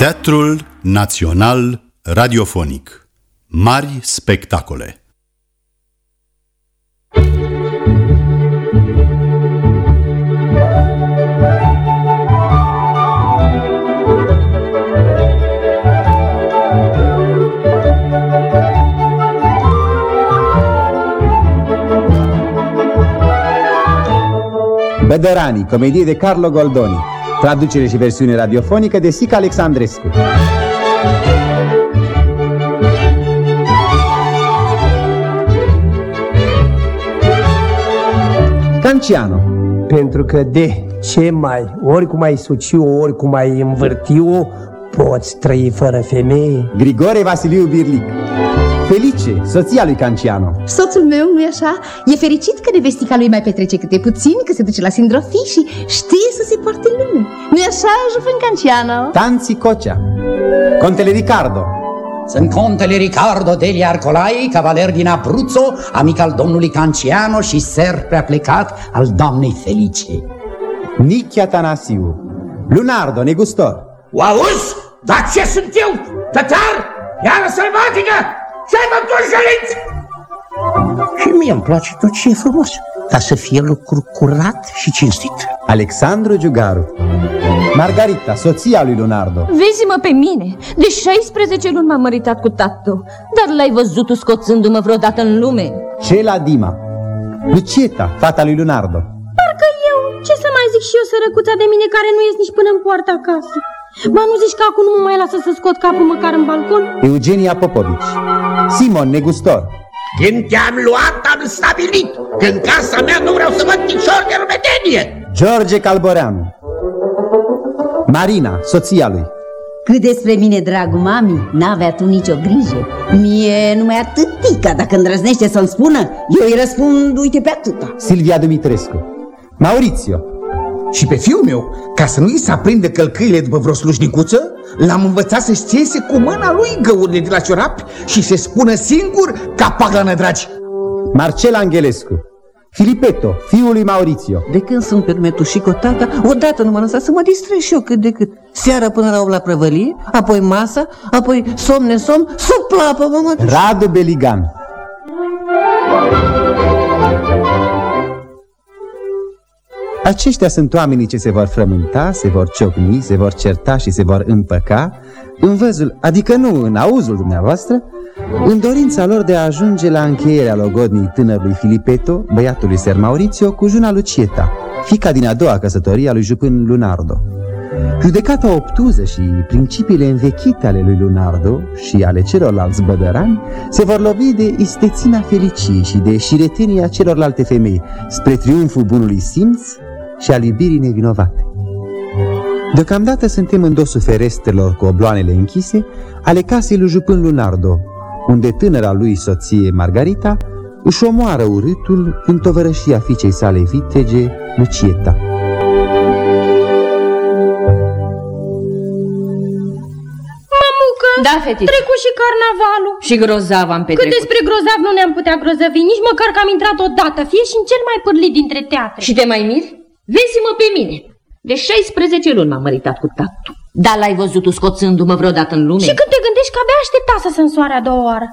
Teatrul Național Radiofonic. Mari spectacole. Bădăranii, comedie de Carlo Goldoni Traducere și versiune radiofonică de Sica Alexandrescu. Canciano. Pentru că de ce mai, ori cum ai suciu, ori cum ai învârtiu, poți trăi fără femeie? Grigore Vasiliu Birlic Felice, soția lui Canciano Soțul meu, nu-i așa? E fericit că nevestica lui mai petrece câte puțin, că se duce la sindrofii și știe să se poarte în lume. Nu-i așa, Jufân Canciano? Tanzi Cocea Contele Ricardo Sunt contele Ricardo degli Arcolai, cavaler din Abruzzo, amic al domnului Canciano și ser prea plecat al doamnei Felice. Nichi Atanasiu Lunardo, negustor O auzi? Dar ce sunt eu? Tătar? Iară sălbatică? Ce-ai făcut, jăliți? Și mie îmi place tot ce e frumos, dar să fie lucru curat și cinstit. Alexandru Giugaru Margarita, soția lui Lunardo Vezi-mă pe mine. De 16 luni m-am măritat cu tatu, dar l-ai văzut tu scoțându-mă vreodată în lume. Cela Dima Lucieta, fata lui Lunardo Parcă eu, ce să mai zic și eu sărăcuța de mine care nu ies nici până în poarta acasă? Ba nu zici că acum nu mă mai lasă să scot capul măcar în balcon? Eugenia Popovici Simon, negustor Când te-am luat, am stabilit că în casa mea nu vreau să văd picior de rumedenie. George Calboreanu Marina, soția lui Cât despre mine, dragul mami, n-avea tu nicio grijă. Mie numai atâtica, dacă îndrăznește să-mi spună, eu îi răspund, uite pe atâta. Silvia Dumitrescu Maurizio Și pe fiul meu, ca să nu-i se aprindă călcâile după vreo slujnicuță, l-am învățat să știese cu mâna lui găurile de la ciorapi și se spună singur capac la nădragi. Marcela Angelescu Filipeto, fiul lui Maurizio De când sunt pe lume tu și cu tata, odată nu mă lăsa să mă distrez și eu cât de cât. Seara până la 8 la prăvălie, apoi masa, apoi somn nesomn, sub plapă, mă duc. Radu Beligan Aceștia sunt oamenii ce se vor frământa, se vor ciocni, se vor certa și se vor împăca în văzul, adică nu în auzul dumneavoastră, în dorința lor de a ajunge la încheierea logodnii tânărului Filipeto, băiatului Ser Maurizio, cu juna Lucieta, fica din a doua căsătorie a lui Jupân Lunardo. Judecata obtuză și principiile învechite ale lui Lunardo și ale celorlalți bădărani se vor lovi de istețina feliciei și de șiretenia celorlalte femei spre triumful bunului simț și al iubirii nevinovate. Deocamdată suntem în dosul ferestrelor cu obloanele închise ale casei lui Jupân Lunardo, unde tânăra lui soție Margarita își omoară urâtul în tovărășia fiicei sale vitege, Lucieta. Mamucă, Da, fetiță. trecu și carnavalul. Și grozav am Cât petrecut. despre grozav nu ne-am putea grozăvi, nici măcar că am intrat odată, fie și în cel mai pârlit dintre teatre. Și te mai miri? Vezi-mă pe mine. De 16 luni m-am măritat cu tatu. Dar l-ai văzut tu scoțându-mă vreodată în lume? Și când te gândești că abia aștepta să se însoare a doua oară.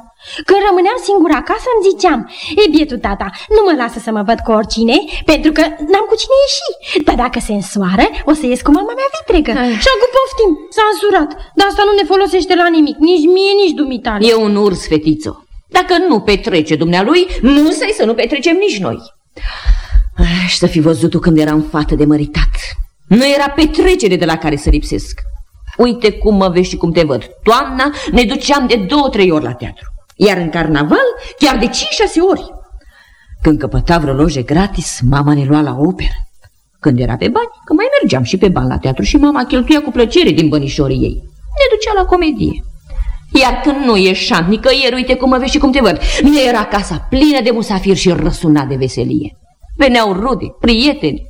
Când rămâneam singură acasă îmi ziceam, e bietul tata, nu mă lasă să mă văd cu oricine, pentru că n-am cu cine ieși. Dar dacă se însoară, o să ies cu mama mea vitregă. Și acum poftim, s-a însurat. Dar asta nu ne folosește la nimic, nici mie, nici dumitale. E un urs, fetițo. Dacă nu petrece dumnealui, nu să să nu petrecem nici noi. Ah, Și să fi văzut tu când eram fată de măritat. Nu era petrecere de la care să lipsesc. Uite cum mă vezi și cum te văd. Toamna ne duceam de două-trei ori la teatru. Iar în carnaval, chiar de cinci-șase ori. Când căpăta vreo loje gratis, mama ne lua la operă. Când era pe bani, că mai mergeam și pe bani la teatru și mama cheltuia cu plăcere din bănișorii ei. Ne ducea la comedie. Iar când nu ieșeam nicăieri, uite cum mă vezi și cum te văd, ne era casa plină de musafiri și răsuna de veselie. Veneau rude, prieteni.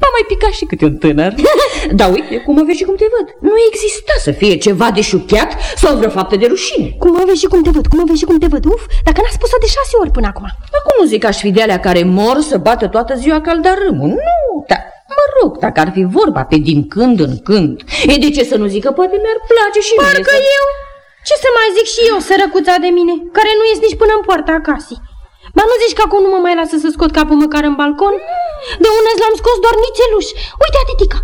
M-a mai picat și câte un tânăr. Dar uite cum mă vezi și cum te văd. Nu exista să fie ceva de șuchiat sau vreo faptă de rușine. Cum mă vezi și cum te văd, cum mă vezi și cum te văd, uf, dacă n-a spus-o de șase ori până acum. Acum nu zic că aș fi de alea care mor să bată toată ziua caldarâmul. Nu, dar Mă rog, dacă ar fi vorba pe din când în când, e de ce să nu zică, poate mi-ar place și mie Parcă să... eu? Ce să mai zic și eu, sărăcuța de mine, care nu ies nici până în poarta acasei. Ba nu zici că acum nu mă mai lasă să scot capul măcar în balcon? De ună l-am scos doar nițeluș. Uite, atitica,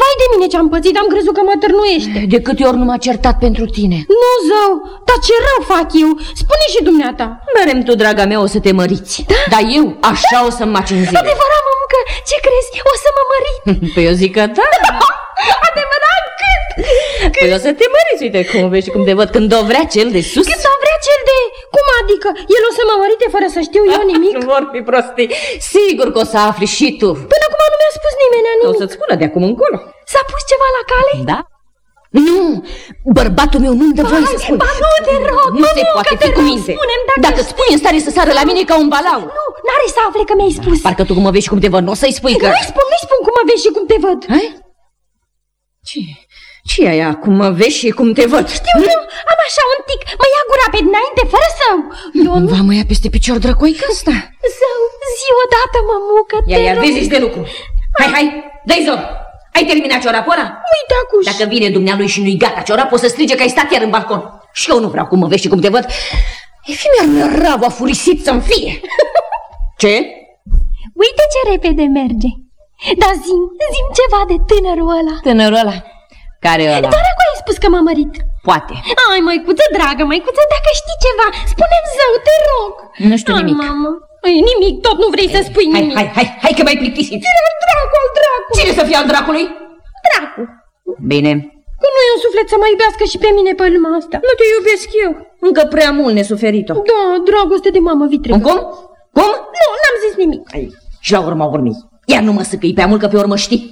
vai de mine ce-am pățit, am crezut că mă târnuiește. De câte ori nu m-a certat pentru tine? Nu, zău, dar ce rău fac eu? Spune și dumneata. Merem tu, draga mea, o să te măriți. Da? Dar eu așa o să-mi maci în zile. Adevărat, mămucă, ce crezi? O să mă mărit. Păi eu zic că da. Adevărat, cât? Păi o să te măriți, uite cum vezi cum te văd când o vrea cel de sus. Când o vrea cel de... Cum adică? El o să mă mărite fără să știu eu nimic? Nu vor fi prostii. Sigur că o să afli și tu. Până acum nu mi-a spus nimeni nimic. O să-ți spună de acum încolo. S-a pus ceva la cale? Da? Nu, bărbatul meu nu-mi dă voie să spun. Ba nu, te rog, Nu mă, se nu, poate că fi te cu rog, minte. spune-mi dacă... Dacă spui în stare să sară la mine ca un balau. Nu, n-are să afle că mi-ai spus. Parcă tu cum mă vezi și cum te văd, nu o să-i spui că... Nu-i spun, nu-i spun cum mă vezi și cum te văd. Hai? Ce? Ce e aia? Cum mă vezi și cum te văd? Știu, nu, am așa un tic, mă ia gura pe dinainte, fără să... Eu nu... Va mă ia peste picior drăcoică ăsta. Zău, zi odată, mămucă, Ia, te ia, rog. vezi de lucru. Hai, hai, dă-i zor. Ai terminat ciorapul ăla? Uite, acuș. Dacă vine dumnealui și nu-i gata ciorap, o să strige că ai stat iar în balcon. Și eu nu vreau cum mă vezi și cum te văd. E fi mi-ar rău, a furisit să-mi fie. Ce? Uite ce repede merge. Dar zim, zim ceva de tânărul ăla. Tânărul ăla. Care e ăla? Dar acum ai spus că m-a mărit. Poate. Ai, măicuță dragă, măicuță, dacă știi ceva, spune-mi zău, te rog. Nu știu Ai, nimic. mamă. Ai, nimic, tot nu vrei să spui Hai, nimic. hai, hai, hai că m-ai plictisit. Cine dracu, al dracu? Cine să fie al dracului? Dracu. Bine. Că nu e un suflet să mă iubească și pe mine pe lumea asta. Nu te iubesc eu. Încă prea mult nesuferit-o. Da, dragoste de mamă vitregă. Cum? Cum? Nu, n-am zis nimic. Ai, și la urma urmei. Iar nu mă săcăi prea mult că pe urmă știi.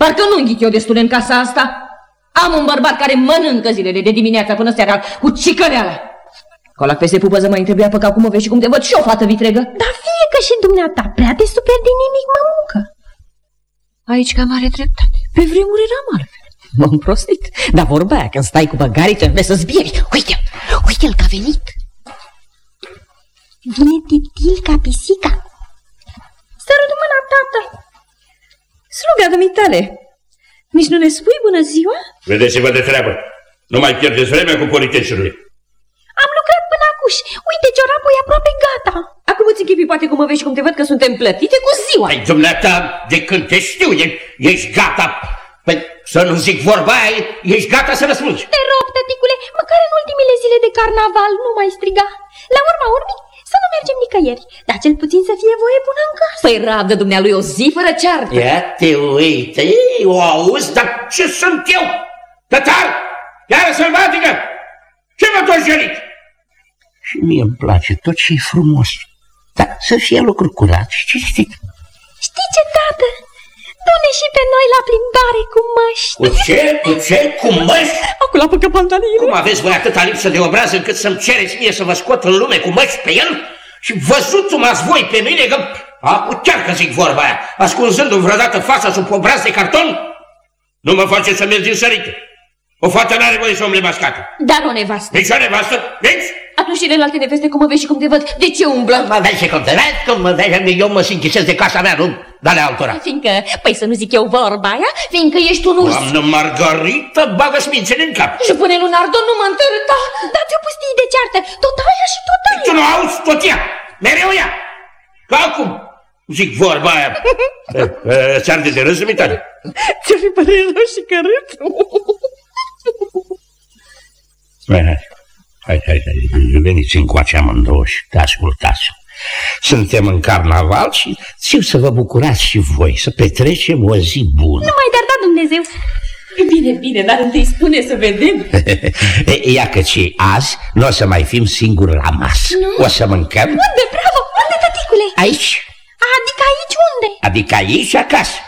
Parcă nu înghit eu destul în casa asta. Am un bărbat care mănâncă zilele de dimineața până seara cu cicăreala. Colac peste pupăză mai întrebea pe cum o vezi și cum te văd și o fată vitregă. Dar fie că și dumneata prea te super de nimic, mămucă. Aici cam are dreptate. Pe vremuri eram altfel. M-am prostit. Dar vorba aia, când stai cu băgarii, trebuie să zbieri. Uite, uite-l că a venit. Vine titil ca pisica. Sărut mâna, tată. Sluga dumitale, nici nu ne spui bună ziua? Vedeți-vă de treabă. Nu mai pierdeți vremea cu politețurile. Am lucrat până acuș. Uite, ciorapul e aproape gata. Acum îți închipui poate cum mă vezi și cum te văd că suntem plătite cu ziua. Ai, dumneata, de când te știu, e, ești gata. Păi, să nu zic vorba aia, ești gata să răspunzi. Te rog, tăticule, măcar în ultimele zile de carnaval nu mai striga. La urma urmei, să nu mergem nicăieri, dar cel puțin să fie voie bună în casă. Păi rabdă dumnealui o zi fără ceartă. Ia te uite, ei, o auzi, dar ce sunt eu? Tătar, iară sălbatică, ce mă tot jelit? Și mie îmi place tot ce e frumos, dar să fie lucruri curate și cinstit. Știi ce, tată? Du-ne și pe noi la plimbare cu măști. Cu ce? Cu ce? Cu măști? Acum la păcă pantalile. Cum aveți voi atâta lipsă de obraz încât să-mi cereți mie să vă scot în lume cu măști pe el? Și văzut m-ați voi pe mine că... Acum chiar că zic vorba aia, ascunzându-mi vreodată fața sub obraz de carton? Nu mă face să merg din sărite. O fată n-are voie să umble mascată. Dar o nevastă. Deci o nevastă, deci? Atunci celelalte neveste cum mă vezi și cum te văd, de ce umblă? Mă vezi și cum te vezi, cum mă vezi, eu mă sinchisez de casa mea, nu de ale altora. Fiindcă, păi să nu zic eu vorba aia, fiindcă ești un urs. Doamnă Margarita, bagă smințele în cap. Și pune Lunardo nu mă întărâta. Dați-o pustii de ceartă, tot aia și tot aia. Tu nu auzi tot ea, mereu ea. Ca acum, zic vorba aia. Ți arde de râs, dumitale? Ți-o fi părere rău și cărât? Hai, hai, hai, hai, hai. veniți încoace amândouă și te ascultați. Suntem în carnaval și țiu să vă bucurați și voi, să petrecem o zi bună. Nu mai dar da Dumnezeu. Bine, bine, dar întâi spune să vedem. Ia că ce azi nu o să mai fim singuri la masă. Nu. O să mâncăm Unde, bravo, unde, tăticule? aici, Adică aici unde? adică aici acasă.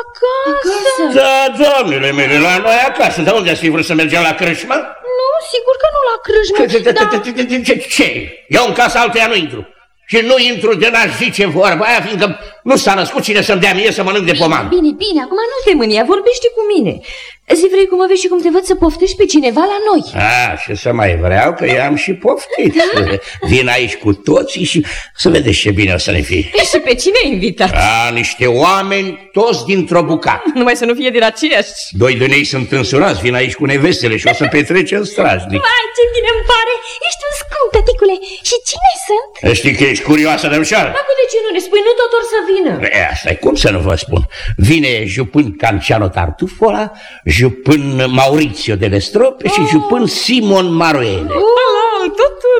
Acasă. Da, doamnele mele, la noi acasă. Dar unde ați fi vrut să mergem la crâșmă? Nu, sigur că nu la crâșmă, dar... Ce? Eu în casa altuia nu intru. Și nu intru de n-aș zice vorba aia, fiindcă nu s-a născut cine să-mi dea mie să mănânc de poman. Bine, bine, acum nu te mânia, vorbește cu mine. Zi vrei cum aveți și cum te văd să poftești pe cineva la noi. A, și să mai vreau că i-am și poftit. Da. Vin aici cu toții și să vedeți ce bine o să ne fie. E și pe cine invitat? A, niște oameni toți dintr-o bucată. Numai să nu fie din aceiași. Doi din ei sunt însurați, vin aici cu nevestele și o să petrece în strajnic. Vai, ce bine îmi pare! Ești un scump, tăticule! Și cine sunt? Știi că ești curioasă, Dămșoară? Dacă de ce nu ne spui, nu tot or să vină? E, asta e cum să nu vă spun. Vine jupân Canciano Tartufola, jupân Maurizio de Lestrope oh. și jupân Simon Maroele. Oh, tot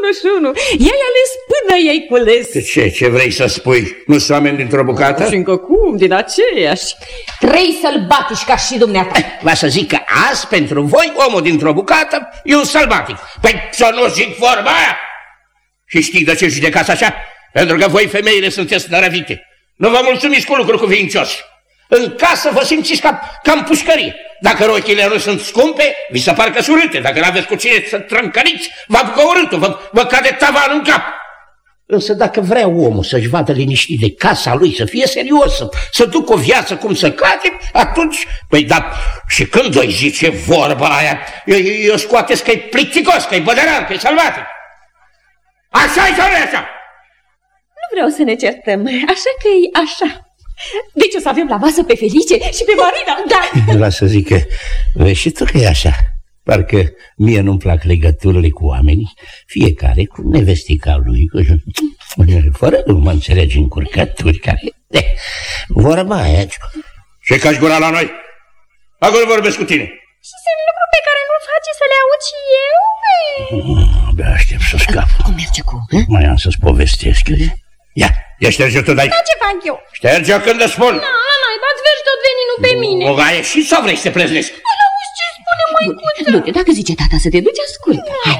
unul și unul. I-ai ales până i-ai cules. De ce? Ce vrei să spui? Nu sunt oameni dintr-o bucată? Și încă cum, din aceiași. Trei sălbatici ca și dumneata. Va să zic că azi, pentru voi, omul dintr-o bucată e un sălbatic. Păi să nu zic vorba aia! Și știi de ce judecați așa? Pentru că voi, femeile, sunteți nărăvite. Nu vă mulțumiți cu lucruri cuvincioși. În casă vă simțiți ca, ca în pușcărie. Dacă rochile nu sunt scumpe, vi se par că surâte. Dacă nu aveți cu cine să trâncăriți, vă apucă urâtul, vă, vă cade tavanul în cap. Însă dacă vrea omul să-și vadă liniștit de casa lui, să fie serios, să, să ducă o viață cum să cade, atunci, păi da, și când îi zice vorba aia, eu, eu scoateți că e plicticos, că e bădăran, că e salvatic. Așa-i sau nu așa? Nu vreau să ne certăm, așa că e așa. Deci o să avem la masă pe Felice și pe Marina, da? Vreau să zic că vezi și tu că e așa. Parcă mie nu-mi plac legăturile cu oamenii, fiecare cu nevestica lui, cu... fără nu mă înțelegi încurcături care... Eh, vorba aia... Ce cași gura la noi? Acolo vorbesc cu tine. Și sunt lucruri pe care nu face să le aud și eu? Abia aștept să scap. Cum merge cu? Mai am să-ți povestesc. Ia, ia șterge tu, dai. Da, ce fac eu? Șterge când îți spun. Na, la noi, bați vezi tot veninul pe mine. O vai și sau vrei să te pleznesc? Auzi ce spune măicuță? Du-te, dacă zice tata să te duci, ascultă. Hai.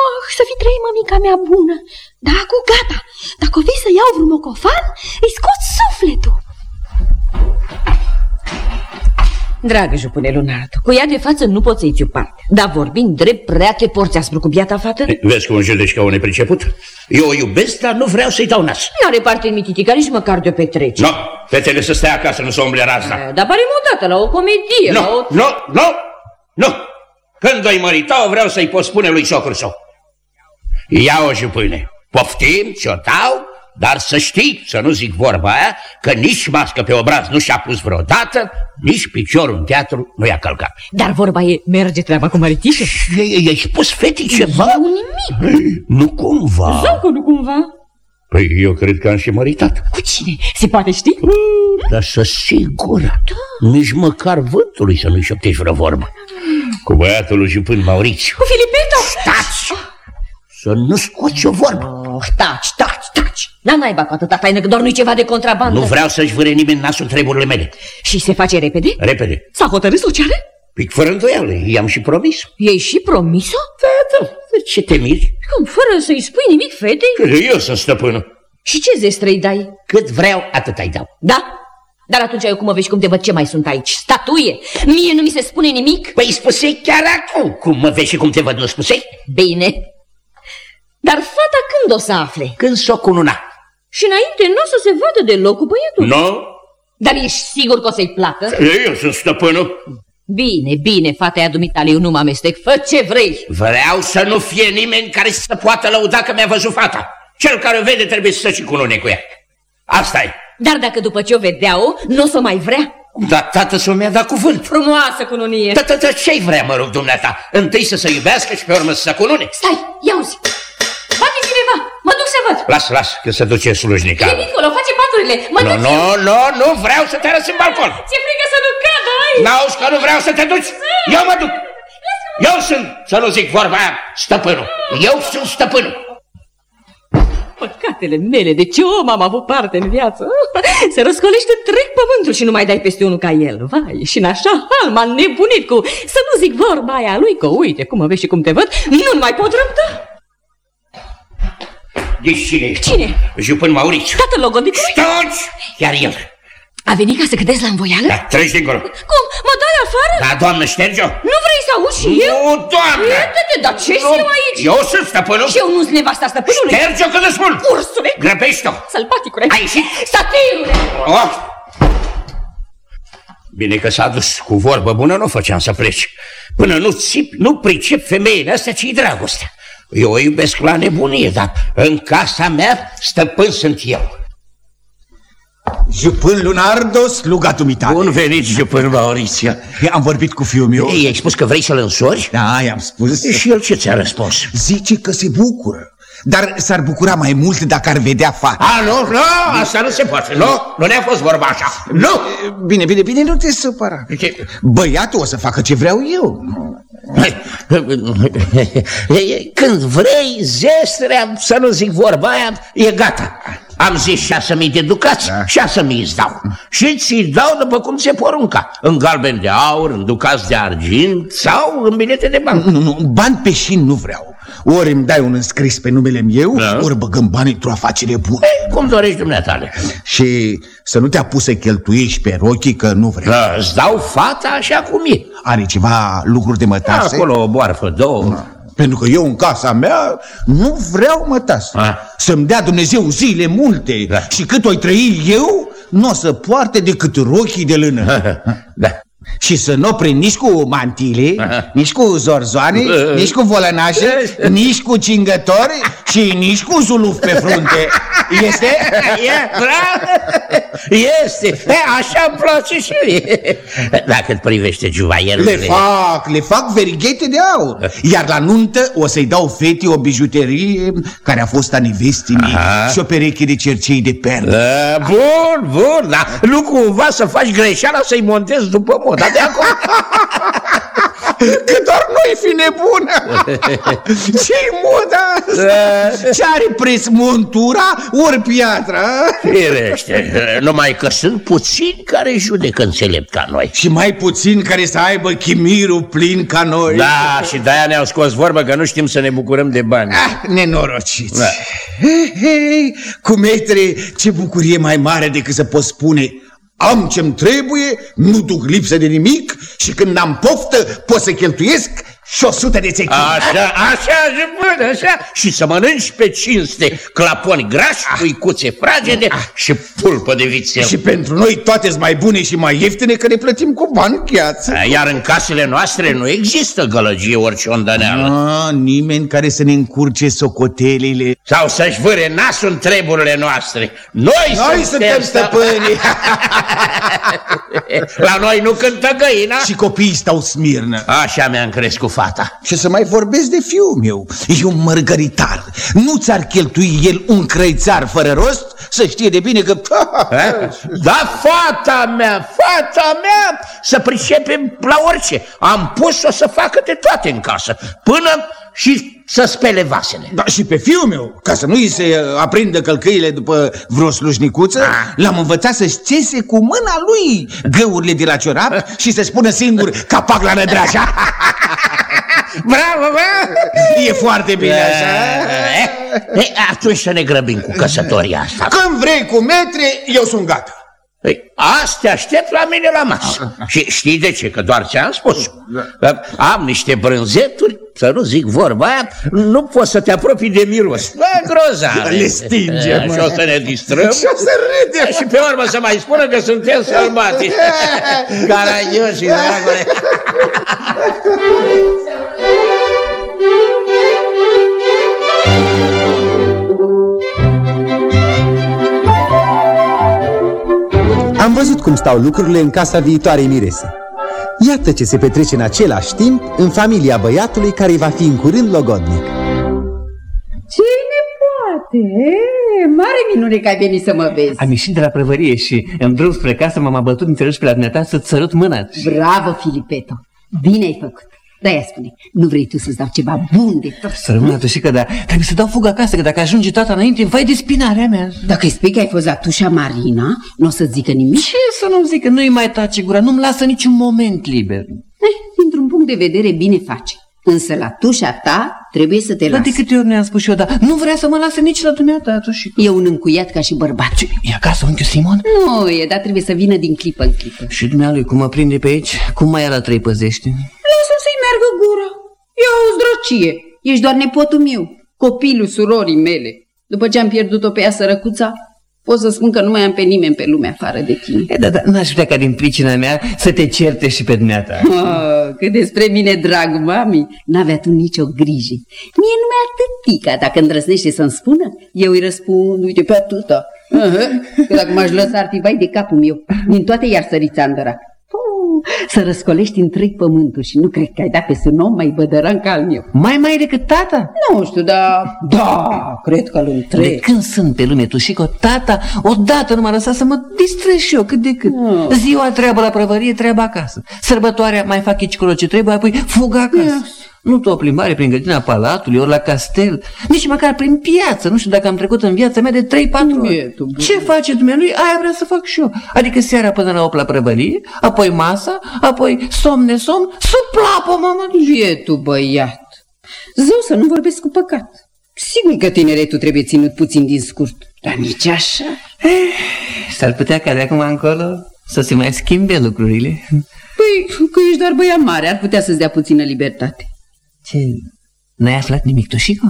Oh, să fi trăit mămica mea bună. Dar acum gata. Dacă o vei să iau vreun mocofan, îi scot sufletul. Dragă jupune Lunardo, cu ea de față nu poți să-i țiu parte. Dar vorbind drept, prea te porți aspru cu biata fată? Vezi cum judeci ca un nepriceput? Eu o iubesc, dar nu vreau să-i dau nas. Nu are parte în mititica nici măcar de o petrece. Nu, no, fetele să stea acasă, nu să umble razna. Dar pare dată la o comedie, Nu, la o... nu, nu, nu. Când o-i mărita, vreu să-i pot spune lui socrul său. Ia o jupâne, poftim, ți-o dau, dar să știi, să nu zic vorba aia, că nici mască pe obraz nu și-a pus vreodată, nici piciorul în teatru nu i-a călcat. Dar vorba e, merge treaba cu măritișă? I-ai spus fetii ceva? Eu nimic. Nu cumva. Sau că nu cumva? Păi eu cred că am și măritat. Cu cine? Se poate ști? Dar să sigur, da. nici măcar vântului să nu-i șoptești vreo vorbă. Cu băiatul lui Jupân Maurițiu. Cu Filipeta? Stați! Să nu scoți o vorbă. Oh, taci, taci, taci. N-am naiba cu atâta taină, că doar nu-i ceva de contrabandă. Nu vreau să-și vâre nimeni nasul treburile mele. Și se face repede? Repede. S-a hotărât să o ceară? Păi fără îndoială, i-am și promis. Ei și promis-o? Da, da, de ce te miri? Cum, fără să-i spui nimic fetei? Eu sunt stăpânul. Și ce zestră-i dai? Cât vreau, atât ai dau. Da? Dar atunci eu cum mă vezi cum te văd ce mai sunt aici? Statuie? Mie nu mi se spune nimic? Păi spusei chiar acum cum mă vezi și cum te văd, nu spusei? Bine. Dar fata când o să afle? Când s-o cununa. Și înainte nu o să se vadă deloc cu băiatul? Nu. Dar ești sigur că o să-i placă? Eu sunt stăpânul. Bine, bine, fata aia dumitale, eu nu mă amestec, fă ce vrei. Vreau să nu fie nimeni care să poată lăuda că mi-a văzut fata. Cel care o vede trebuie să și cunune cu ea. asta e. Dar dacă după ce o vedea-o, nu o să mai vrea? Dar tată să mi-a dat cuvânt. Frumoasă cununie. Tată, ce-i vrea, mă rog, dumneata? Întâi să se iubească și pe urmă să se cunune. Stai, ia uzi. Bate cineva, mă duc să văd. Las, las, că se duce slujnica. E Nicolo, face paturile, mă Nu, duc nu, eu. nu, nu, vreau să te arăs în balcon. Ți-e frică să nu cadă, ai? N-auzi că nu vreau să te duci? Eu mă duc. Eu sunt, să nu zic vorba aia, stăpânul. Eu sunt stăpânul. Păcatele mele, de ce om am avut parte în viață? Se răscolește întreg pământul și nu mai dai peste unul ca el. Vai, și în așa hal m-am nebunit cu... Să nu zic vorba aia lui, că uite cum mă vezi și cum te văd, nu mai pot răbda. Deci cine ești? Cine? Jupân Maurițiu. Tatăl logodicului? Stoci! Chiar el. A venit ca să cădezi la învoială? Da, treci dincolo. Cum? Mă dai afară? Da, doamnă, șterge-o. Nu vrei să auzi și eu? Nu, doamnă! Iată-te, dar ce Nu, eu aici? Eu sunt stăpânul. Și eu nu-s nevasta stăpânului? Șterge-o când îți spun. Ursule! Grăbește-o. Sălbaticule! Ai ieșit? Satirule! Oh. Bine că s-a dus cu vorbă bună, nu făceam să pleci. Până nu țip, nu pricep femeile astea ce-i dragostea. Eu o iubesc la nebunie, dar în casa mea stăpân sunt eu. Jupân Lunardo, sluga dumitale. Bun venit, Jupân Mauriția. Am vorbit cu fiul meu. Ei, ai spus că vrei să-l însori? Da, i-am spus. Și el ce ți-a răspuns? Zice că se bucură. Dar s-ar bucura mai mult dacă ar vedea fata. A, nu, nu, asta nu se poate. Nu, nu ne-a fost vorba așa. Nu! Bine, bine, bine, nu te supăra. Băiatul o să facă ce vreau eu. Când vrei, zestrea, să nu zic vorba aia, e gata. Am zis șase mii de ducați, da. șase mii îți dau. Și ți dau după cum se porunca. În galben de aur, în ducați de argint sau în bilete de bancă. Nu, nu, bani pe șin nu vreau. Ori îmi dai un înscris pe numele meu, da. ori băgăm bani într-o afacere bună. Ei, cum dorești dumneatale. Și să nu te apuci să cheltuiești pe rochii, că nu vreau. Da, îți dau fata așa cum e. Are ceva lucruri de mătase? Acolo o boarfă, două. Da. Pentru că eu în casa mea nu vreau mătase. Să-mi dea Dumnezeu zile multe da. și cât o trăi eu, nu o să poarte decât rochii de lână. da. Și să nu prind nici cu mantile, Aha. nici cu zorzoane, nici cu volănașe, nici cu cingători și nici cu zuluf pe frunte. Este? E, bravo! Este! E, așa îmi place și mie. Dacă îți privește juvaierul... Le fac, le fac verighete de aur. Iar la nuntă o să-i dau fetii o bijuterie care a fost a nevestii mei și o pereche de cercei de perle. Da, bun, bun, dar nu cumva să faci greșeala să-i montezi după mod dar de acum... Că doar nu-i fi nebună Ce-i moda asta? Ce are preț montura ori piatra? Firește, numai că sunt puțini care judecă înțelept ca noi Și mai puțini care să aibă chimirul plin ca noi Da, și de-aia ne-au scos vorbă că nu știm să ne bucurăm de bani ah, Nenorociți da. Hei, hei, cu metre, ce bucurie mai mare decât să poți spune am ce-mi trebuie, nu duc lipsă de nimic și când am poftă pot să cheltuiesc și o sută de țechini. Așa, așa, jupân, așa. Și să mănânci pe cinste claponi grași, puicuțe fragede și pulpă de vițel. Și pentru noi toate sunt mai bune și mai ieftine că ne plătim cu bani gheață. Iar în casele noastre nu există gălăgie orice ondăneală. A, nimeni care să ne încurce socotelile. Sau să-și vâre nasul în treburile noastre. Noi, noi suntem stăpânii. La noi nu cântă găina. Și copiii stau smirnă. Așa mi-am crescut fata. Și să mai vorbesc de fiul meu. E un mărgăritar. Nu ți-ar cheltui el un crăițar fără rost? Să știe de bine că... Da, fata mea, fata mea, să pricepem la orice. Am pus-o să facă de toate în casă, până și să spele vasele. Da, și pe fiul meu, ca să nu îi se aprindă călcăile după vreo slujnicuță, ah. l-am învățat să-și țese cu mâna lui găurile de la ciorap și să spună singur capac la nădraja. Bravo, bă! E foarte bine așa. E, atunci să ne grăbim cu căsătoria asta. Când vrei cu metre, eu sunt gata. Păi, asta aștept la mine la masă. Și știi de ce? Că doar ce am spus. Da. Am niște brânzeturi, să nu zic vorba aia, nu poți să te apropii de miros. Bă, grozav. Le stinge, Și o să ne distrăm. Și o să râdem. Și pe urmă să mai spună că suntem sălbatici. Caragioși, dragule. văzut cum stau lucrurile în casa viitoarei mirese. Iată ce se petrece în același timp în familia băiatului care va fi în curând logodnic. Cine poate? E, mare minune că ai venit să mă vezi. Am ieșit de la prăvărie și în drum spre casă m-am abătut între pe la dumneata să-ți sărut mâna. Bravo, Filipeto! Bine ai făcut. Da, ia spune, nu vrei tu să-ți dau ceva bun de tot? Să rămână că da, trebuie să dau fugă acasă, că dacă ajunge tata înainte, îmi fai de spinarea mea. Dacă îi spui că ai fost la tușa Marina, nu o să zică nimic? Ce să nu zică? Nu-i mai tace gura, nu-mi lasă niciun moment liber. Eh, dintr-un punct de vedere, bine face. Însă la tușa ta trebuie să te Dar lasi. de câte ori ne-am spus și eu, dar nu vrea să mă lase nici la dumneata, și E un încuiat ca și bărbat. Ce, e acasă unchiul Simon? Nu e, dar trebuie să vină din clipă în clipă. Și dumnealui, cum mă prinde pe aici, cum mai era trei păzești? Lasă să-i meargă gura. Ia o zdrocie. Ești doar nepotul meu, copilul surorii mele. După ce am pierdut-o pe ea sărăcuța, pot să spun că nu mai am pe nimeni pe lume afară de tine. E, da, da, n-aș vrea ca din pricina mea să te certe și pe dumneata. Oh, că despre mine, drag mami, n-avea tu nicio grijă. Mie nu mi-a atâtica, dacă îndrăznește să-mi spună, eu îi răspund, uite, pe atâta. Aha, Că dacă m-aș lăsa ar fi vai de capul meu, din toate i-ar sări țandăra. Oh, să răscolești în trei pământuri și nu cred că ai dat pe un om mai bădăran ca al meu. Mai mai decât tata? Nu știu, dar da, cred că îl De întreb. când sunt pe lume tu și cu tata, odată nu m-a lăsat să mă distrez și eu cât de cât. Mm. Ziua treabă la prăvărie, treaba acasă. Sărbătoarea mai fac aici acolo ce trebuie, apoi fug acasă. Nu tu o plimbare prin grădina palatului, ori la castel, nici măcar prin piață. Nu știu dacă am trecut în viața mea de 3-4 ori. Bietul bun. Ce face dumnealui? Aia vrea să fac și eu. Adică seara până la 8 la prăvălie, apoi masa, apoi somn nesomn, sub plapă, mamă. Bietul băiat. Zău să nu vorbesc cu păcat. Sigur că tineretul trebuie ținut puțin din scurt, dar nici așa. S-ar putea ca de acum încolo să se mai schimbe lucrurile. Păi, că ești doar băiat mare, ar putea să-ți dea puțină libertate. Ce? N-ai aflat nimic, Toșico?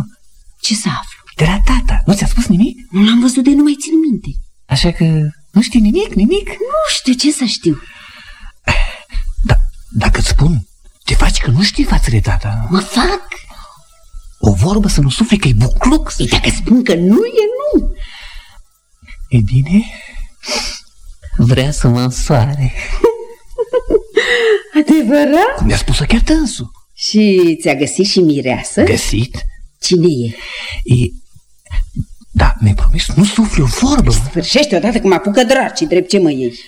Ce să aflu? De la tata. Nu ți-a spus nimic? Nu l-am văzut de nu mai țin minte. Așa că nu știi nimic, nimic? Nu știu ce să știu. Da, dacă îți spun, te faci că nu știi față de tata. Mă fac? O vorbă să nu sufli că e bucluc. Păi dacă spun că nu, e nu. E bine? Vrea să mă însoare. Adevărat? Cum mi-a spus-o chiar tânsul. Și ți-a găsit și mireasă? Găsit? Cine e? E... Da, mi-ai promis, nu sufli o vorbă. Sfârșește odată că mă apucă draci, drept ce mă iei.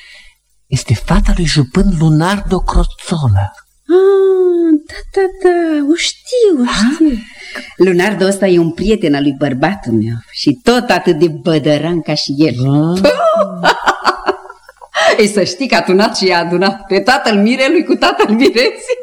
Este fata lui jupân Lunardo Croțola. Ah, da, da, da, o știu, o știu. Lunardo ăsta e un prieten al lui bărbatul meu și tot atât de bădăran ca și el. Ei, să știi că a tunat și a adunat pe tatăl mirelui cu tatăl mireții.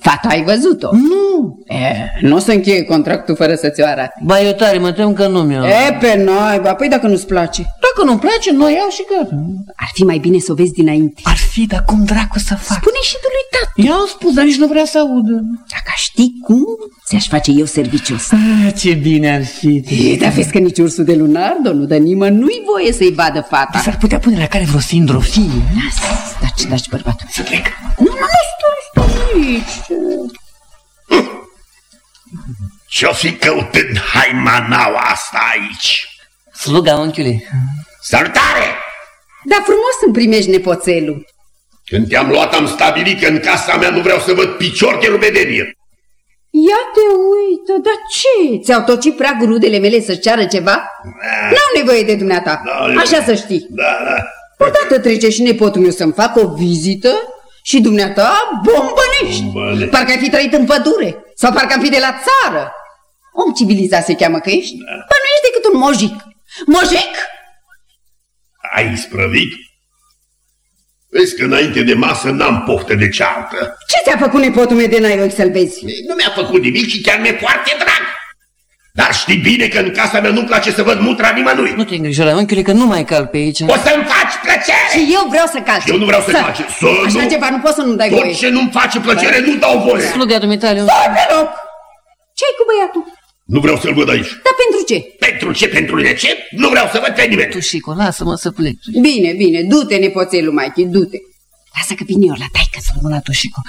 Fata ai văzut-o? Nu. E, nu o să încheie contractul fără să ți-o arate. Ba, eu tare, mă tem că nu mi-o... E, pe noi, ba, păi dacă nu-ți place. Dacă nu-mi place, nu o iau și gata. Ar fi mai bine să o vezi dinainte. Ar fi, dar cum dracu să fac? Spune și tu lui tată. I-au spus, dar nici nu vrea să audă. Dacă aș ști cum, ți-aș face eu serviciul ăsta. Ah, ce bine ar fi. E, dar vezi că nici ursul de Lunardo nu dă nimănui voie să-i vadă fata. S-ar putea pune la care vreo sindrofie. Lasă, taci, taci, bărbatul. Să plec. Nu, nu, nu, stai, stai aici. Ce-o fi căutând haimanaua asta aici? Sluga, unchiule. Salutare! Dar frumos îmi primești nepoțelul. Când te-am luat, am stabilit că în casa mea nu vreau să văd picior de rubedenie. Ia te uită, dar ce? Ți-au tocit prea grudele mele să-ți ceară ceva? N-au nevoie de dumneata, N-au nevoie. așa să știi. Da, da. Odată trece și nepotul meu să-mi facă o vizită și dumneata bombănești. Bombănești. Parcă ai fi trăit în pădure sau parcă am fi de la țară. Om civilizat se cheamă că ești? Da. Păi nu ești decât un mojic. Mojic? Ai isprăvit? Vezi că înainte de masă n-am poftă de ceartă. Ce ți-a făcut nepotul meu de n-ai ochi să-l vezi? Nu mi-a făcut nimic și chiar mi-e foarte drag. Dar știi bine că în casa mea nu-mi place să văd mutra nimănui. Nu te îngrijora, unchiule, că nu mai cal pe aici. O să-mi faci plăcere! Și eu vreau să calci. Eu nu vreau să calci. Să Așa nu- ceva nu poți să nu dai Tot voie. ce nu-mi face plăcere nu dau voie. Sluga dumitale, Stai pe loc! Ce-ai cu băiatul? Nu vreau să-l văd aici. Dar pentru ce? Pentru ce, pentru de ce? Nu vreau să văd pe nimeni. Tușico, lasă-mă să plec. Bine, bine, du-te, nepoțelul, Maichi, du-te. Lasă că vine eu la taică să Mâna, Tușico.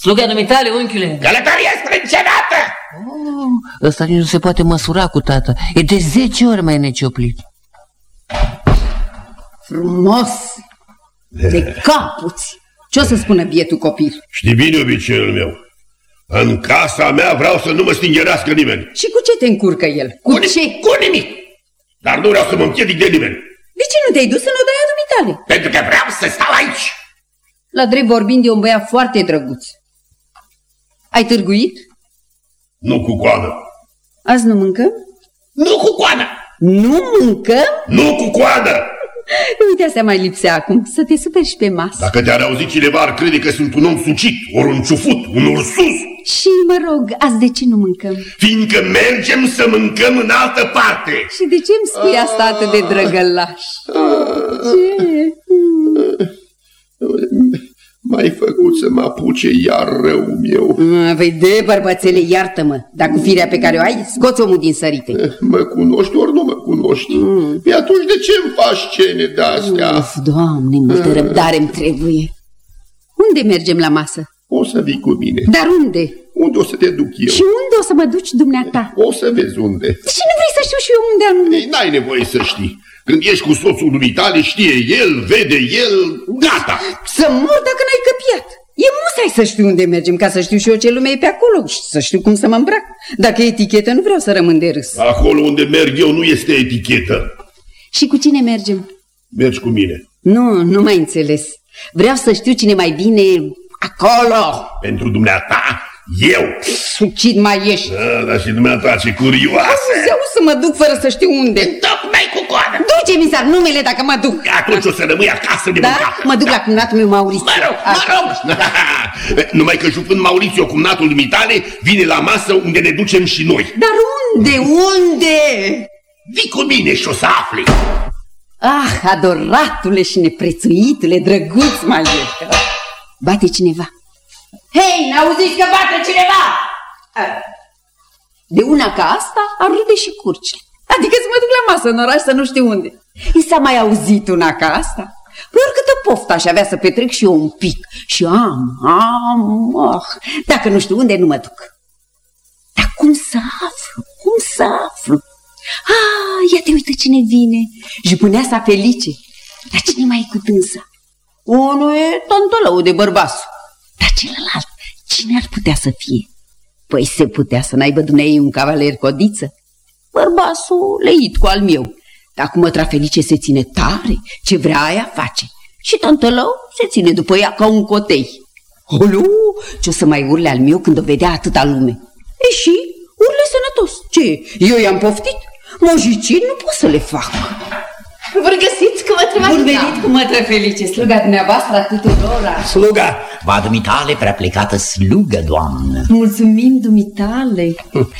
Sluga dumitale, unchiule. Călătoria spre încenată! Oh, ăsta nici nu se poate măsura cu tata. E de 10 ori mai necioplit. Frumos! De capuți! Ce o să spună bietul copil? Știi bine obiceiul meu. În casa mea vreau să nu mă stingerească nimeni. Și cu ce te încurcă el? Cu, Cu, ni- ce? cu nimic. Dar nu vreau să mă împiedic de nimeni. De ce nu te-ai dus în odaia dumitale? Pentru că vreau să stau aici. La drept vorbind, e un băiat foarte drăguț. Ai târguit? Nu cu coană. Azi nu mâncăm? Nu cu coană. Nu mâncăm? Nu cu coană. Uite, asta mai lipsea acum, să te superi și pe masă. Dacă te-ar auzi cineva, ar crede că sunt un om sucit, ori un ciufut, un ursus. Și mă rog, azi de ce nu mâncăm? Fiindcă mergem să mâncăm în altă parte. Și de ce îmi spui asta atât de drăgălaș? Ce? M-ai făcut să mă apuce iar rău meu. Vei de bărbățele, iartă-mă, dar cu firea pe care o ai, scoți omul din sărite. Mă cunoști ori nu mă cunoști? Mm. Pe atunci de ce îmi faci scene de-astea? Uf, doamne, multă răbdare îmi trebuie. Unde mergem la masă? O să vii cu mine. Dar unde? Unde o să te duc eu? Și unde o să mă duci dumneata? O să vezi unde. Și nu vrei să știu și eu unde anume? Ei, n-ai nevoie să știi. Când ești cu soțul dumitale, știe el, vede el, gata. Să mor dacă n-ai căpiat. E musai să știu unde mergem, ca să știu și eu ce lume e pe acolo și să știu cum să mă îmbrac. Dacă e etichetă, nu vreau să rămân de râs. Acolo unde merg eu nu este etichetă. Și cu cine mergem? Mergi cu mine. Nu, nu mai înțeles. Vreau să știu cine mai bine acolo. Pentru dumneata, eu. Sucit mai ești. Da, dar și dumneata ce curioasă. Auzi, să mă duc fără să știu unde. Tocmai cu coadă. Duce, misar, numele dacă mă duc. Atunci o să rămâi acasă de Da? mâncat. Mă duc la cumnatul meu Maurițiu. Mă rog, mă rog. Numai că jupând Maurițiu cumnatul dumitale vine la masă unde ne ducem și noi. Dar unde, unde? Vii cu mine și o să afli. Ah, adoratule și neprețuitule, drăguț mai ești. Bate cineva. Hei, n-auziți că bate cineva? De una ca asta ar râde și curci. Adică să mă duc la masă în oraș să nu știu unde. I s-a mai auzit una ca asta? Păi oricâtă poftă aș avea să petrec și eu un pic. Și am, am, oh. Dacă nu știu unde, nu mă duc. Dar cum să aflu? Cum să aflu? Ah, ia te uită cine vine. Jupâneasa Felice. Dar cine mai e cu dânsa? Unul e tontolău de bărbasul. Dar celălalt, cine ar putea să fie? Păi se putea să n-aibă dumneai un cavaler codiță? Bărbasul leit cu al meu. Dar cum mătra Felice se ține tare, ce vrea aia face. Și tontolău se ține după ea ca un cotei. Olu, ce o să mai urle al meu când o vedea atâta lume? E și urle sănătos. Ce, eu i-am poftit? Mojicini nu pot să le fac. Vă găsiți că mă Bun venit cu mătră Felice, sluga dumneavoastră a tuturora. Sluga, va dumitale prea plecată slugă, doamnă. Mulțumim dumitale.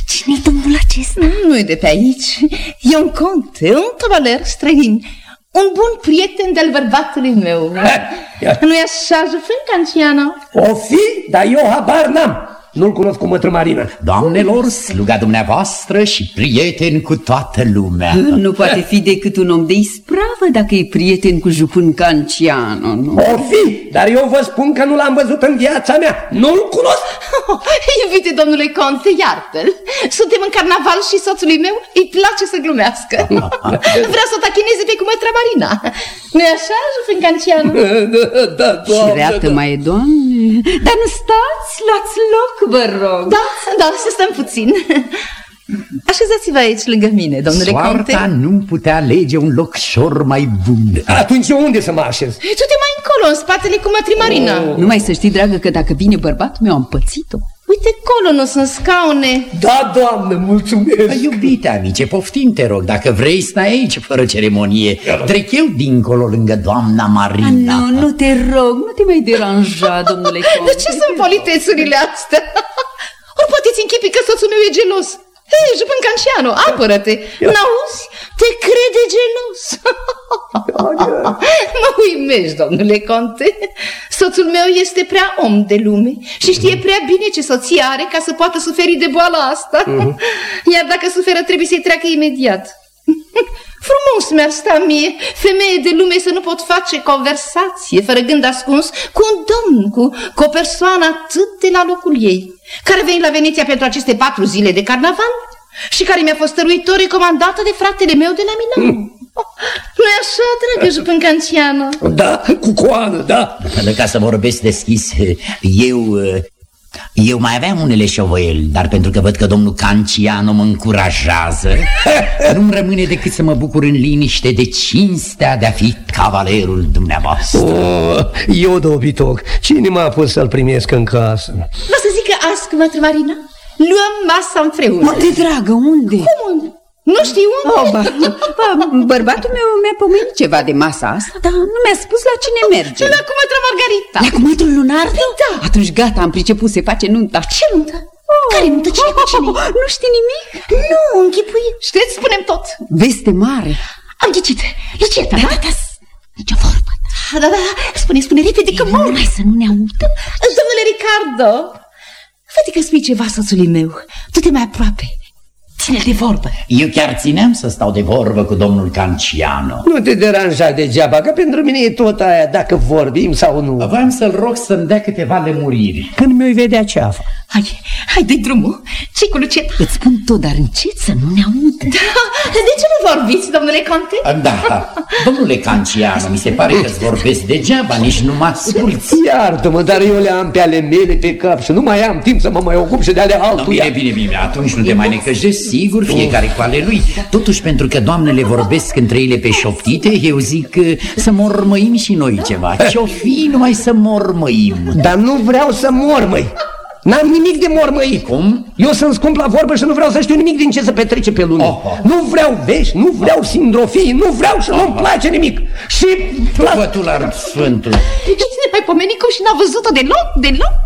Cine-i domnul acesta? Nu e de pe aici. E un conte, un cavaler străin. Un bun prieten de-al bărbatului meu. Nu-i așa, Jufân Canciano? O fi, dar eu habar n-am. Nu-l cunosc cu mătră Marina. Doamnelor, sluga dumneavoastră și prieten cu toată lumea. Nu poate fi decât un om de ispravă dacă e prieten cu jupân Canciano, nu? O fi, dar eu vă spun că nu l-am văzut în viața mea. Nu-l cunosc. Oh, iubite domnule conte, iartă-l. Suntem în carnaval și soțului meu îi place să glumească. Vrea să o tachineze pe cu mătra Marina. Nu-i așa, Jufân Canciano? Da, da, Și reată mai e, doamne. Dar nu stați, luați loc, vă rog. Da, da, să stăm puțin. Așezați-vă aici lângă mine, domnule conte. Soarta nu putea alege un locșor mai bun. Atunci eu unde să mă așez? Tu te mai încolo, în spatele cu mătri Marina. Oh. Numai să știi, dragă, că dacă vine bărbatul meu, am pățit-o. Uite, acolo nu sunt scaune. Da, doamnă, mulțumesc. Iubite amice, poftim te rog, dacă vrei stai aici fără ceremonie. Trec eu dincolo lângă doamna Marina. Ah, nu, nu te rog, nu te mai deranja, domnule conte. De ce sunt politețurile astea? Ori poate ți închipi că soțul meu e gelos. Hei, Jupân Canciano, apără-te! N-auzi? Te crede gelos! mă uimești, domnule conte. Soțul meu este prea om de lume și știe prea bine ce soție are ca să poată suferi de boala asta. Iar dacă suferă, trebuie să-i treacă imediat. Frumos mi-ar sta mie, femeie de lume, să nu pot face conversație fără gând ascuns cu un domn, cu, cu o persoană atât de la locul ei, care veni la Veneția pentru aceste patru zile de carnaval și care mi-a fost stăruit o recomandată de fratele meu de la Milano. Nu-i așa, dragă Jupân Canciano? Da, cu coană, da. Ca să vorbesc deschis, eu... Eu mai aveam unele șovăieli, dar pentru că văd că domnul Canciano mă încurajează, nu-mi rămâne decât să mă bucur în liniște de cinstea de a fi cavalerul dumneavoastră. Oh, eu dobitoc, cine m-a pus să-l primesc în casă? Vă să zic că azi, mătră Marina, luăm masa împreună. Mă, de dragă, unde? Cum unde? Nu știu unde. Oh, ba, ba, bărbatul meu mi-a pomenit ceva de masa asta, dar nu mi-a spus la cine merge. La cumătra Margarita. La cumătul lunar? Da. Atunci gata, am priceput, se face nunta. Ce nuntă? Oh. Care nuntă? Cine cu cine? Oh, nu știi nimic? Nu, închipui. Știți, spunem tot. Veste mare. Am ghicit. Lucieta, da? Da, da, Nici o vorbă. Da, da, da. Spune, spune repede că mor. Mai să nu ne audă. Domnule Ricardo, fă că spui ceva soțului meu. Tu te mai aproape. Ține de vorbă. Eu chiar țineam să stau de vorbă cu domnul Canciano. Nu te deranja degeaba, că pentru mine e tot aia dacă vorbim sau nu. Vreau să-l rog să-mi dea câteva lemuriri. Când mi-o vedea ceafa. Hai, hai, de drumul. ce cu Luceta? Îți spun tot, dar încet să nu ne audă. Da, de ce nu vorbiți, domnule Conte? Da, domnule Canciano, mi se pare că-ți vorbesc degeaba, nici nu mă asculți. Iartă-mă, dar eu le am pe ale mele pe cap și nu mai am timp să mă mai ocup și de ale altuia. No, bine, bine, bine, atunci nu te mai necăjești, sigur, fiecare cu ale lui. Totuși, pentru că doamnele vorbesc între ele pe șoptite, eu zic să mormăim și noi ceva. Ce-o fi numai să mormăim. Dar nu vreau să mormăi. N-am nimic de mormăit. Cum? Eu sunt scump la vorbă și nu vreau să știu nimic din ce se petrece pe lume. Oh, oh. Nu vreau vești, nu vreau sindrofii, nu vreau și oh, nu-mi place nimic. Și... Fătular Sfântul. Cine mai pomenit cum și n-a văzut-o deloc, deloc?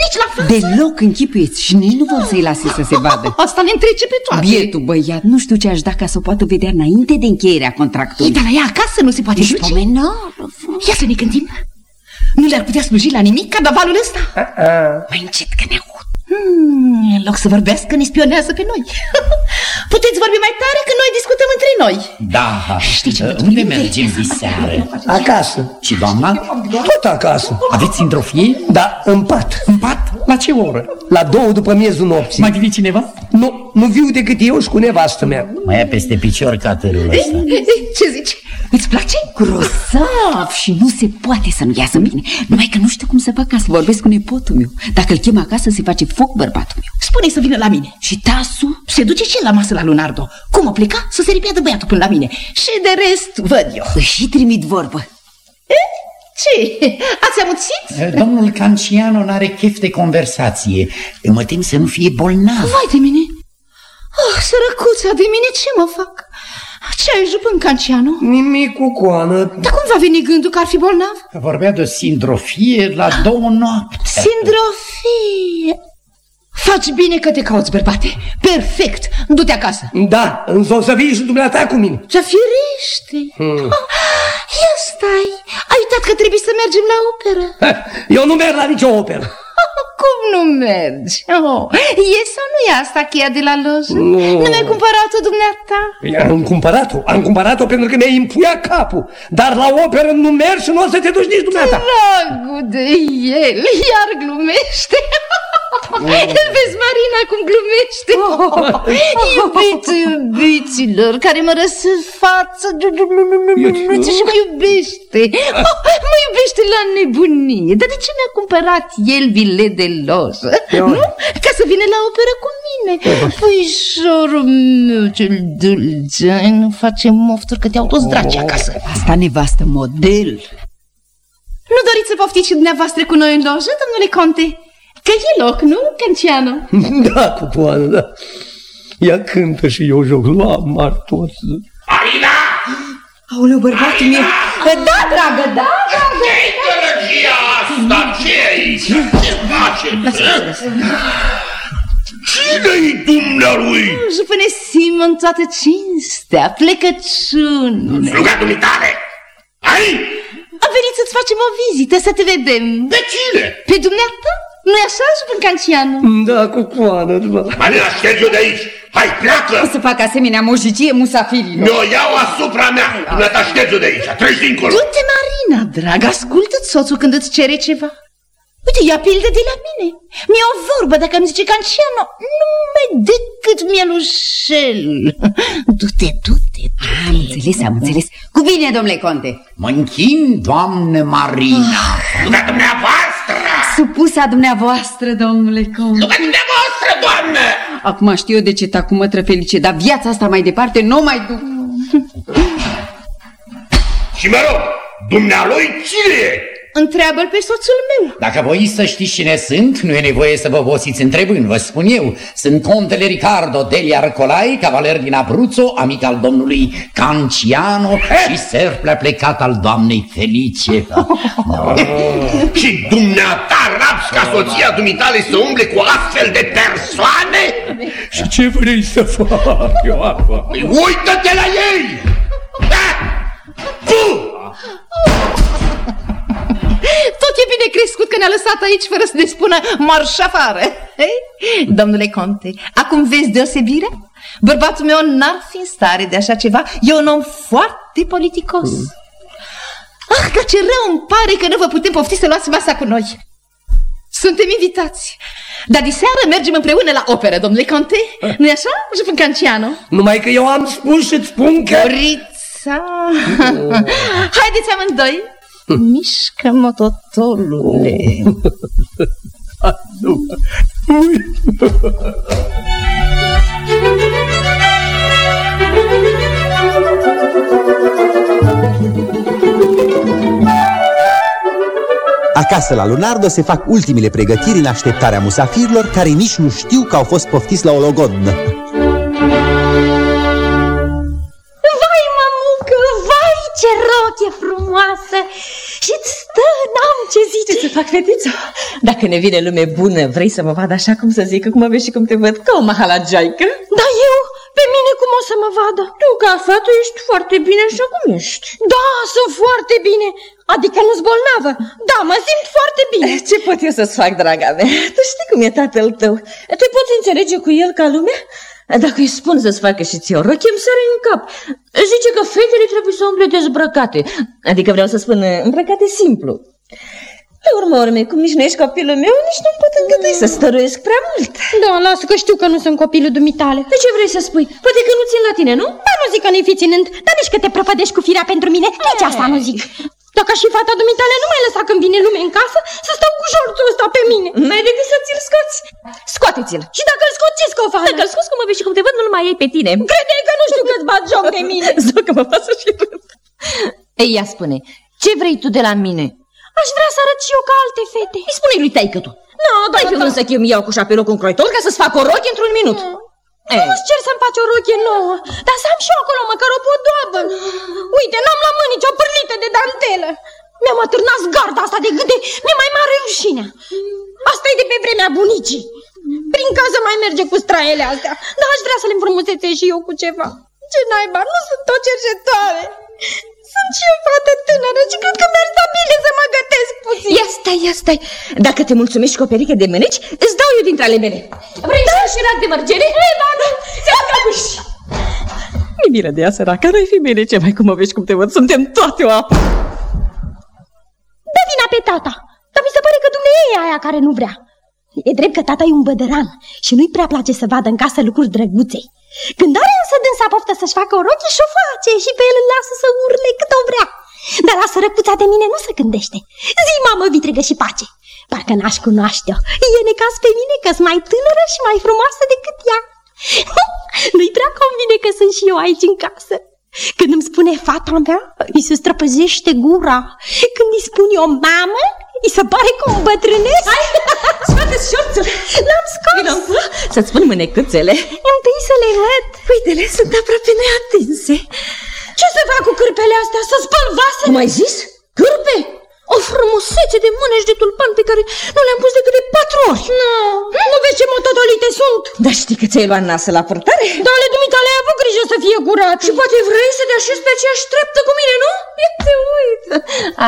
Nici la față. Deloc închipuieți și nici nu vor să-i lase să se vadă. Asta ne întrece pe toate. Bietul băiat, nu știu ce aș da ca să o poată vedea înainte de încheierea contractului. Ei, dar la ea acasă nu se poate Ești duce. pomenară. Ia să ne gândim. Nu le-ar putea sluji la nimic carnavalul ăsta? Mai încet că ne aud. Hmm, în loc să vorbească, ne spionează pe noi. Puteți vorbi mai tare că noi discutăm între noi. Da. Știi ce? Uh, unde mergem diseară? Acasă. Și doamna? Tot acasă. Aveți indrofie? Da, în pat. În pat? La ce oră? La două după miezul nopții. Mai vine cineva? Nu, nu viu decât eu și cu nevastă mea. Mai ia peste picior catărul ăsta. Ce zici? Îți place? Grosav și nu se poate să nu iasă bine. Numai că nu știu cum să fac ca să vorbesc cu nepotul meu. Dacă îl chem acasă, se face foc bărbatul meu. Spune să vină la mine. Și tasul? Se duce și la masă la Lunardo. Cum o pleca? Să se ripiadă băiatul până la mine. Și de rest văd eu. Își și trimit vorbă. E? Ce? Ați amuțit? Domnul Canciano n-are chef de conversație. Mă tem să nu fie bolnav. Vai de mine! Oh, sărăcuța de mine, ce mă fac? Ce ai jupând, Canciano? Nimic cu coană. Dar cum va veni gândul că ar fi bolnav? Vorbea de o sindrofie la două noapte. Sindrofie? Faci bine că te cauți, bărbate. Perfect. Du-te acasă. Da, însă o să vii și dumneata cu mine. Ce firește. Hmm. Oh, ia stai. Ai uitat că trebuie să mergem la operă. Eu nu merg la nicio operă. Cum nu mergi? Oh, e sau nu e asta cheia de la lojă? Nu. Nu mi-ai cumpărat-o dumneata? Păi, am cumpărat-o, am cumpărat-o pentru că mi-ai impuiat capul. Dar la operă nu mergi și nu o să te duci nici dumneata. Dragul de el, iar glumește. Îl vezi, Marina, cum glumește? Iubiți, iubiților, care mă răsă față și mă iubește. Mă iubește la nebunie. Dar de ce mi-a cumpărat el bilet de lojă? Nu? Ca să vină la operă cu mine. Puișorul meu cel dulce, nu face mofturi că te-au toți dragi acasă. Asta nevastă model. Nu doriți să poftiți și dumneavoastră cu noi în lojă, domnule Conte? Că e loc, nu, Canciano? Da, cupoană, da. Ea cântă și eu joc la martos. Marina! Aoleu, bărbatul meu. Da, dragă, da, dragă. Ce-i gălăgia asta? Ce aici? Ce faceți? Cine-i dumnealui? Jupâne Simon toată cinstea, plecăciune. Sluga dumitare! Ai? Am venit să-ți facem o vizită, să te vedem. Pe cine? Pe dumneata? Nu-i așa, Jupân Cancianu? Da, cu coană, da. Marina, ștergi de aici! Hai, pleacă! O să fac asemenea mojicie musafirilor. Mi-o iau asupra mea! Dumneata, ștergi de aici! Treci dincolo! Du-te, Marina, dragă, ascultă-ți soțul când îți cere ceva. Uite, ia pildă de la mine. Mi-e o vorbă dacă îmi zice Canciano, numai decât mielușel. Du-te, du-te, Am înțeles, am înțeles. Cu bine, domnule Conte. Mă închin, doamnă Marina. Sluga dumneavoastră! Supusa dumneavoastră, domnule Conte. Sluga dumneavoastră, doamnă! Acum știu eu de ce ta cu mătră felice, dar viața asta mai departe nu mai duc. Și mă rog, dumnealui cine e? Întreabă-l pe soțul meu. Dacă voi să știți cine sunt, nu e nevoie să vă vosiți întrebând, vă spun eu. Sunt contele Ricardo Deli Arcolai, cavaler din Abruzzo, amic al domnului Canciano și serple plecat al doamnei Felice. Și dumneata raps ca soția dumitale să umble cu astfel de persoane? Și ce vrei să fac eu acum? Păi uită-te la ei! Da! Tu! Bine crescut că ne-a lăsat aici fără să ne spună marș afară. Hei? Domnule Conte, acum vezi deosebirea? Bărbatul meu n-ar fi în stare de așa ceva. E un om foarte politicos. Ah, că ce rău îmi pare că nu vă putem pofti să luați masa cu noi. Suntem invitați. Dar de seară mergem împreună la operă, domnule Conte. Nu-i așa, Jupân Canciano? Numai că eu am spus și-ți spun că... Morița! Haideți amândoi! Mișcă mototolule! Nu. Acasă la Lunardo se fac ultimele pregătiri în așteptarea musafirilor care nici nu știu că au fost poftiți la o logodnă. Ce roche frumoasă! Și-ți stă, n-am ce zice. Ce să fac, fetiță? Dacă ne vine lume bună, vrei să mă vad așa cum să zic, cum mă vezi și cum te văd, ca o mahalagiaică? Dar eu, pe mine cum o să mă vadă? Tu, ca fată, ești foarte bine așa cum ești. Da, sunt foarte bine. Adică nu-s bolnavă. Da, mă simt foarte bine. Ce pot eu să-ți fac, draga mea? Tu știi cum e tatăl tău. Tu poți înțelege cu el ca lumea? Dacă îi spun să-ți facă și ție o rochie, îmi sare în cap. Zice că fetele trebuie să umble dezbrăcate. Adică vreau să spun îmbrăcate simplu. Pe urmă urme, cum nici nu ești copilul meu, nici nu pot îngădui să stăruiesc prea mult. Da, lasă că știu că nu sunt copilul dumitale. De ce vrei să spui? Poate că nu țin la tine, nu? Ba, nu zic că nu-i fi ținând, dar nici că te prăpădești cu firea pentru mine. Nici asta nu zic. Dacă și fata dumitale nu mai lăsa când vine lume în casă, să stau cu șorțul ăsta pe mine. Mai decât să ți-l scoți. Scoate-ți-l. Și dacă îl scoți, ce scofală? Dacă îl scoți cum mă vezi și cum te văd, nu-l mai ai pe tine. Crede că nu știu că-ți bat joc de mine. Zic că mă pasă și râd. Ei, ia spune, ce vrei tu de la mine? Aș vrea să arăt și eu ca alte fete. Îi spune lui taică tu. Nu, da, Ai fi vrut să chem iau cu șapelou cu un croitor ca să-ți fac o roche într-un minut. Nu nu-ți cer să-mi faci o rochie nouă, dar să am și eu acolo măcar o podoabă. Uite, n-am la mâini nicio pârlită de dantelă. Mi-am atârnat garda asta de gâte, mi-e mai mare rușinea. Asta e de pe vremea bunicii. Prin casă mai merge cu straele astea, dar aș vrea să le înfrumusețe și eu cu ceva. Ce naiba, nu sunt o cercetoare. Sunt și eu fată tânără și cred că mi-ar sta bine să mă gătesc puțin. Ia stai, ia stai. Dacă te mulțumești cu o pereche de mâneci, îți dau eu dintre ale mele. Vrei da? și rac de mărgele? Ei, da, da. Ți-am Mi milă de ea, săracă, n-ai fi bine ce mai cum mă vezi cum te văd, suntem toate o apă. Dă vina pe tata, dar mi se pare că dumneavoastră e aia care nu vrea. E drept că tata e un bădăran și nu-i prea place să vadă în casă lucruri drăguțe. Când are însă dânsa poftă să-și facă o rochie și o face și pe el îl lasă să urle cât o vrea. Dar la sărăcuța de mine nu se gândește. Zi, mamă, vitregă și pace. Parcă n-aș cunoaște-o. E necas pe mine că sunt mai tânără și mai frumoasă decât ea. Nu-i prea convine că sunt și eu aici în casă. Când îmi spune fata mea, îi se străpăzește gura. Când îi spun eu mamă, îi se pare că îmi bătrânesc. Hai, scoate-ți șorțul. L-am scos. Vino să-ți spun mânecățele. Întâi să le văd. Uite-le, sunt aproape neatinse. Ce să fac cu cârpele astea? Să spăl vase? Cum ai zis? Cârpe? O frumusețe de mânești de tulpan pe care nu le-am pus decât de patru ori. Nu, nu vezi ce mototolite sunt. Dar știi că ți-ai luat nasă la părtare? Da, ale dumitale ai avut grijă să fie curat. Și poate vrei să te așezi pe aceeași treptă cu mine, nu? Ia te uită.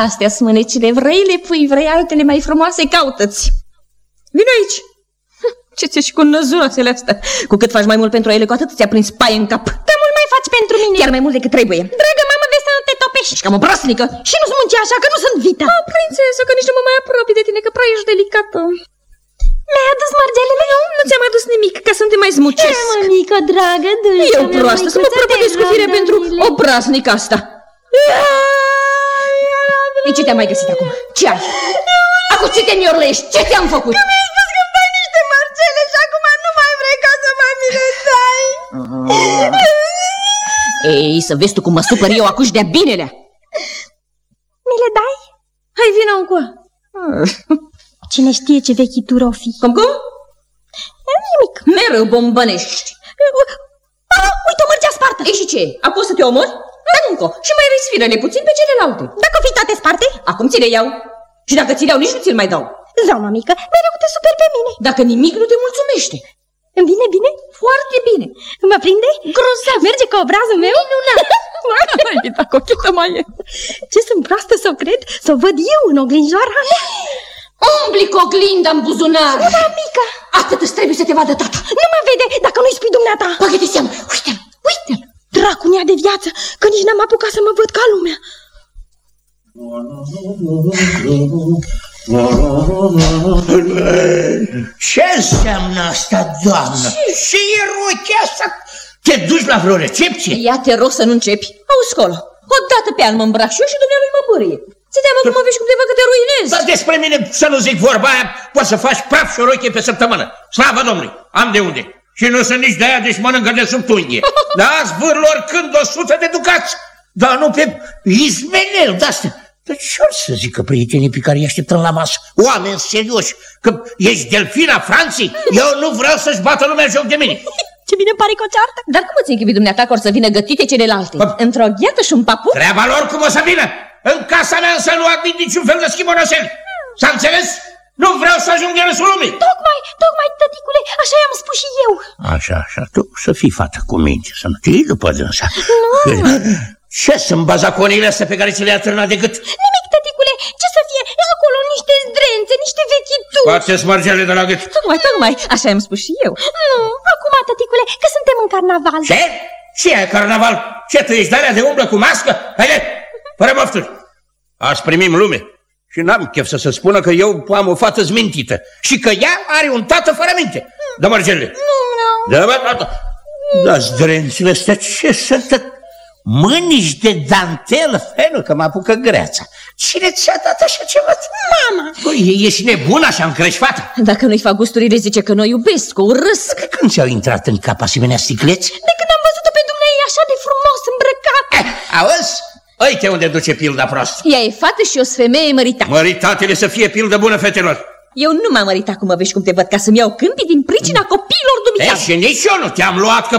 Astea sunt mânecile, vrei le pui, vrei altele mai frumoase, caută-ți. Vino aici. Ce ți și cu năzuroasele astea? Cu cât faci mai mult pentru ele, cu atât ți-a prins paie în cap. Dar mult mai faci pentru mine. Chiar mai mult decât trebuie. Dragă mamă, vezi să nu te topești. Ești cam obraznică. Și nu-ți munci așa, că nu sunt vita. Oh, prințesă, că nici nu mă mai apropii de tine, că prea ești delicată. Mi-ai adus mărgelele? Nu, nu ți-am adus nimic, ca să nu te mai zmucesc. Ce, mămică, dragă, dulce Eu proastă, să mă prăpădesc cu fire pentru obraznic asta. Nici ce te-am mai găsit acum? Ce ai? Acum ce te niorlești? Ce te-am făcut? Că mi-ai spus că-mi dai niște mărgele și acum nu mai vrei ca să mai mi le dai. Ei, să vezi tu cum mă supăr eu acuși de-a binelea. Mi le dai? Hai, vină încoa. Cine știe ce vechituri o fi. Cum, cum? Nimic. Mereu bombănești. Ah, uite, o mărgea spartă. Ei și ce? Acum să te omor? Dar încă. Și mai respiră-ne puțin pe celelalte. Dacă o fi toate sparte? Acum ți le iau. Și dacă ți le iau, nici nu ți-l mai dau. Zau, mamică, mereu te super pe mine. Dacă nimic nu te mulțumește. Îmi vine bine? Foarte bine. Mă prinde? Grozav. Merge cu obrazul meu? Minunat. Hai, da, cochetă mai e. Ce sunt proastă să o cred? Să o văd eu în oglinjoara mea? Umbli cu oglinda în buzunar. Mamică. Atât îți trebuie să te vadă tata. Nu mă vede dacă nu-i spui dumneata. Bagă de seamă. Uite-l, uite-l. Dracu de viață, că nici n-am apucat să mă văd ca lumea. Ce înseamnă asta, doamnă? Ce e rochia asta? Te duci la vreo recepție? Ia te rog să nu începi. Auzi colo, odată pe an mă îmbrac și eu și dumnealui mă bărie. Ți te că mă vezi cum te văd că te ruinezi. Dar despre mine să nu zic vorba aia, poți să faci praf și o rochie pe săptămână. Slavă Domnului, am de unde. Și nu sunt nici de aia, deci mănâncă de sub tunghie. Da, zvârl oricând o sută de ducați. Dar nu pe izmenel de-astea. Dar ce or să zică prietenii pe care îi așteptăm la masă? Oameni serioși, că ești delfina Franței? Eu nu vreau să-și bată lumea joc de mine. Ce bine pare că o ceartă. Dar cum îți închipi dumneata că or să vină gătite celelalte? Într-o gheată și un papur? Treaba lor cum o să vină. În casa mea însă nu admit niciun fel de schimonosel. S-a înțeles? Nu vreau să ajung de râsul lumii. Tocmai, tocmai, tăticule, așa i-am spus și eu. Așa, așa, tu să fii fată cu minte, să nu te iei după dânsa. Nu. Ce sunt bazaconile astea pe care ți le-a târnat de gât? Nimic, tăticule, ce să fie? Acolo niște zdrențe, niște vechituri. Scoateți mărgele de la gât. Tocmai, tocmai, așa i-am spus și eu. Nu, acum, tăticule, că suntem în carnaval. Ce? Ce e carnaval? Ce, tu ești de de umblă cu mască? Haide, fără mofturi. Azi primim lume. Și n-am chef să se spună că eu am o fată zmintită și că ea are un tată fără minte. Dă mărgele. Nu, nu. Da, bă, da, da. Da, zdrențile astea ce sunt? Mânici de dantelă? Hai nu, că mă apucă greața. Cine ți-a dat așa ceva? Mama! Băi, ești nebun așa îmi crești fata? Dacă nu-i fac gusturile, zice că nu iubesc, o urăsc. De când ți-au intrat în cap asemenea sticleți? De când am văzut-o pe dumneavoastră așa de frumos îmbrăcată. Eh, auzi? Uite unde duce pilda proastă. Ea e fată și o femeie măritată. Măritatele să fie pildă bună, fetelor. Eu nu m-am măritat cum mă vezi cum te văd, ca să-mi iau câmpii din pricina copiilor dumitale. E, și nici eu nu te-am luat, că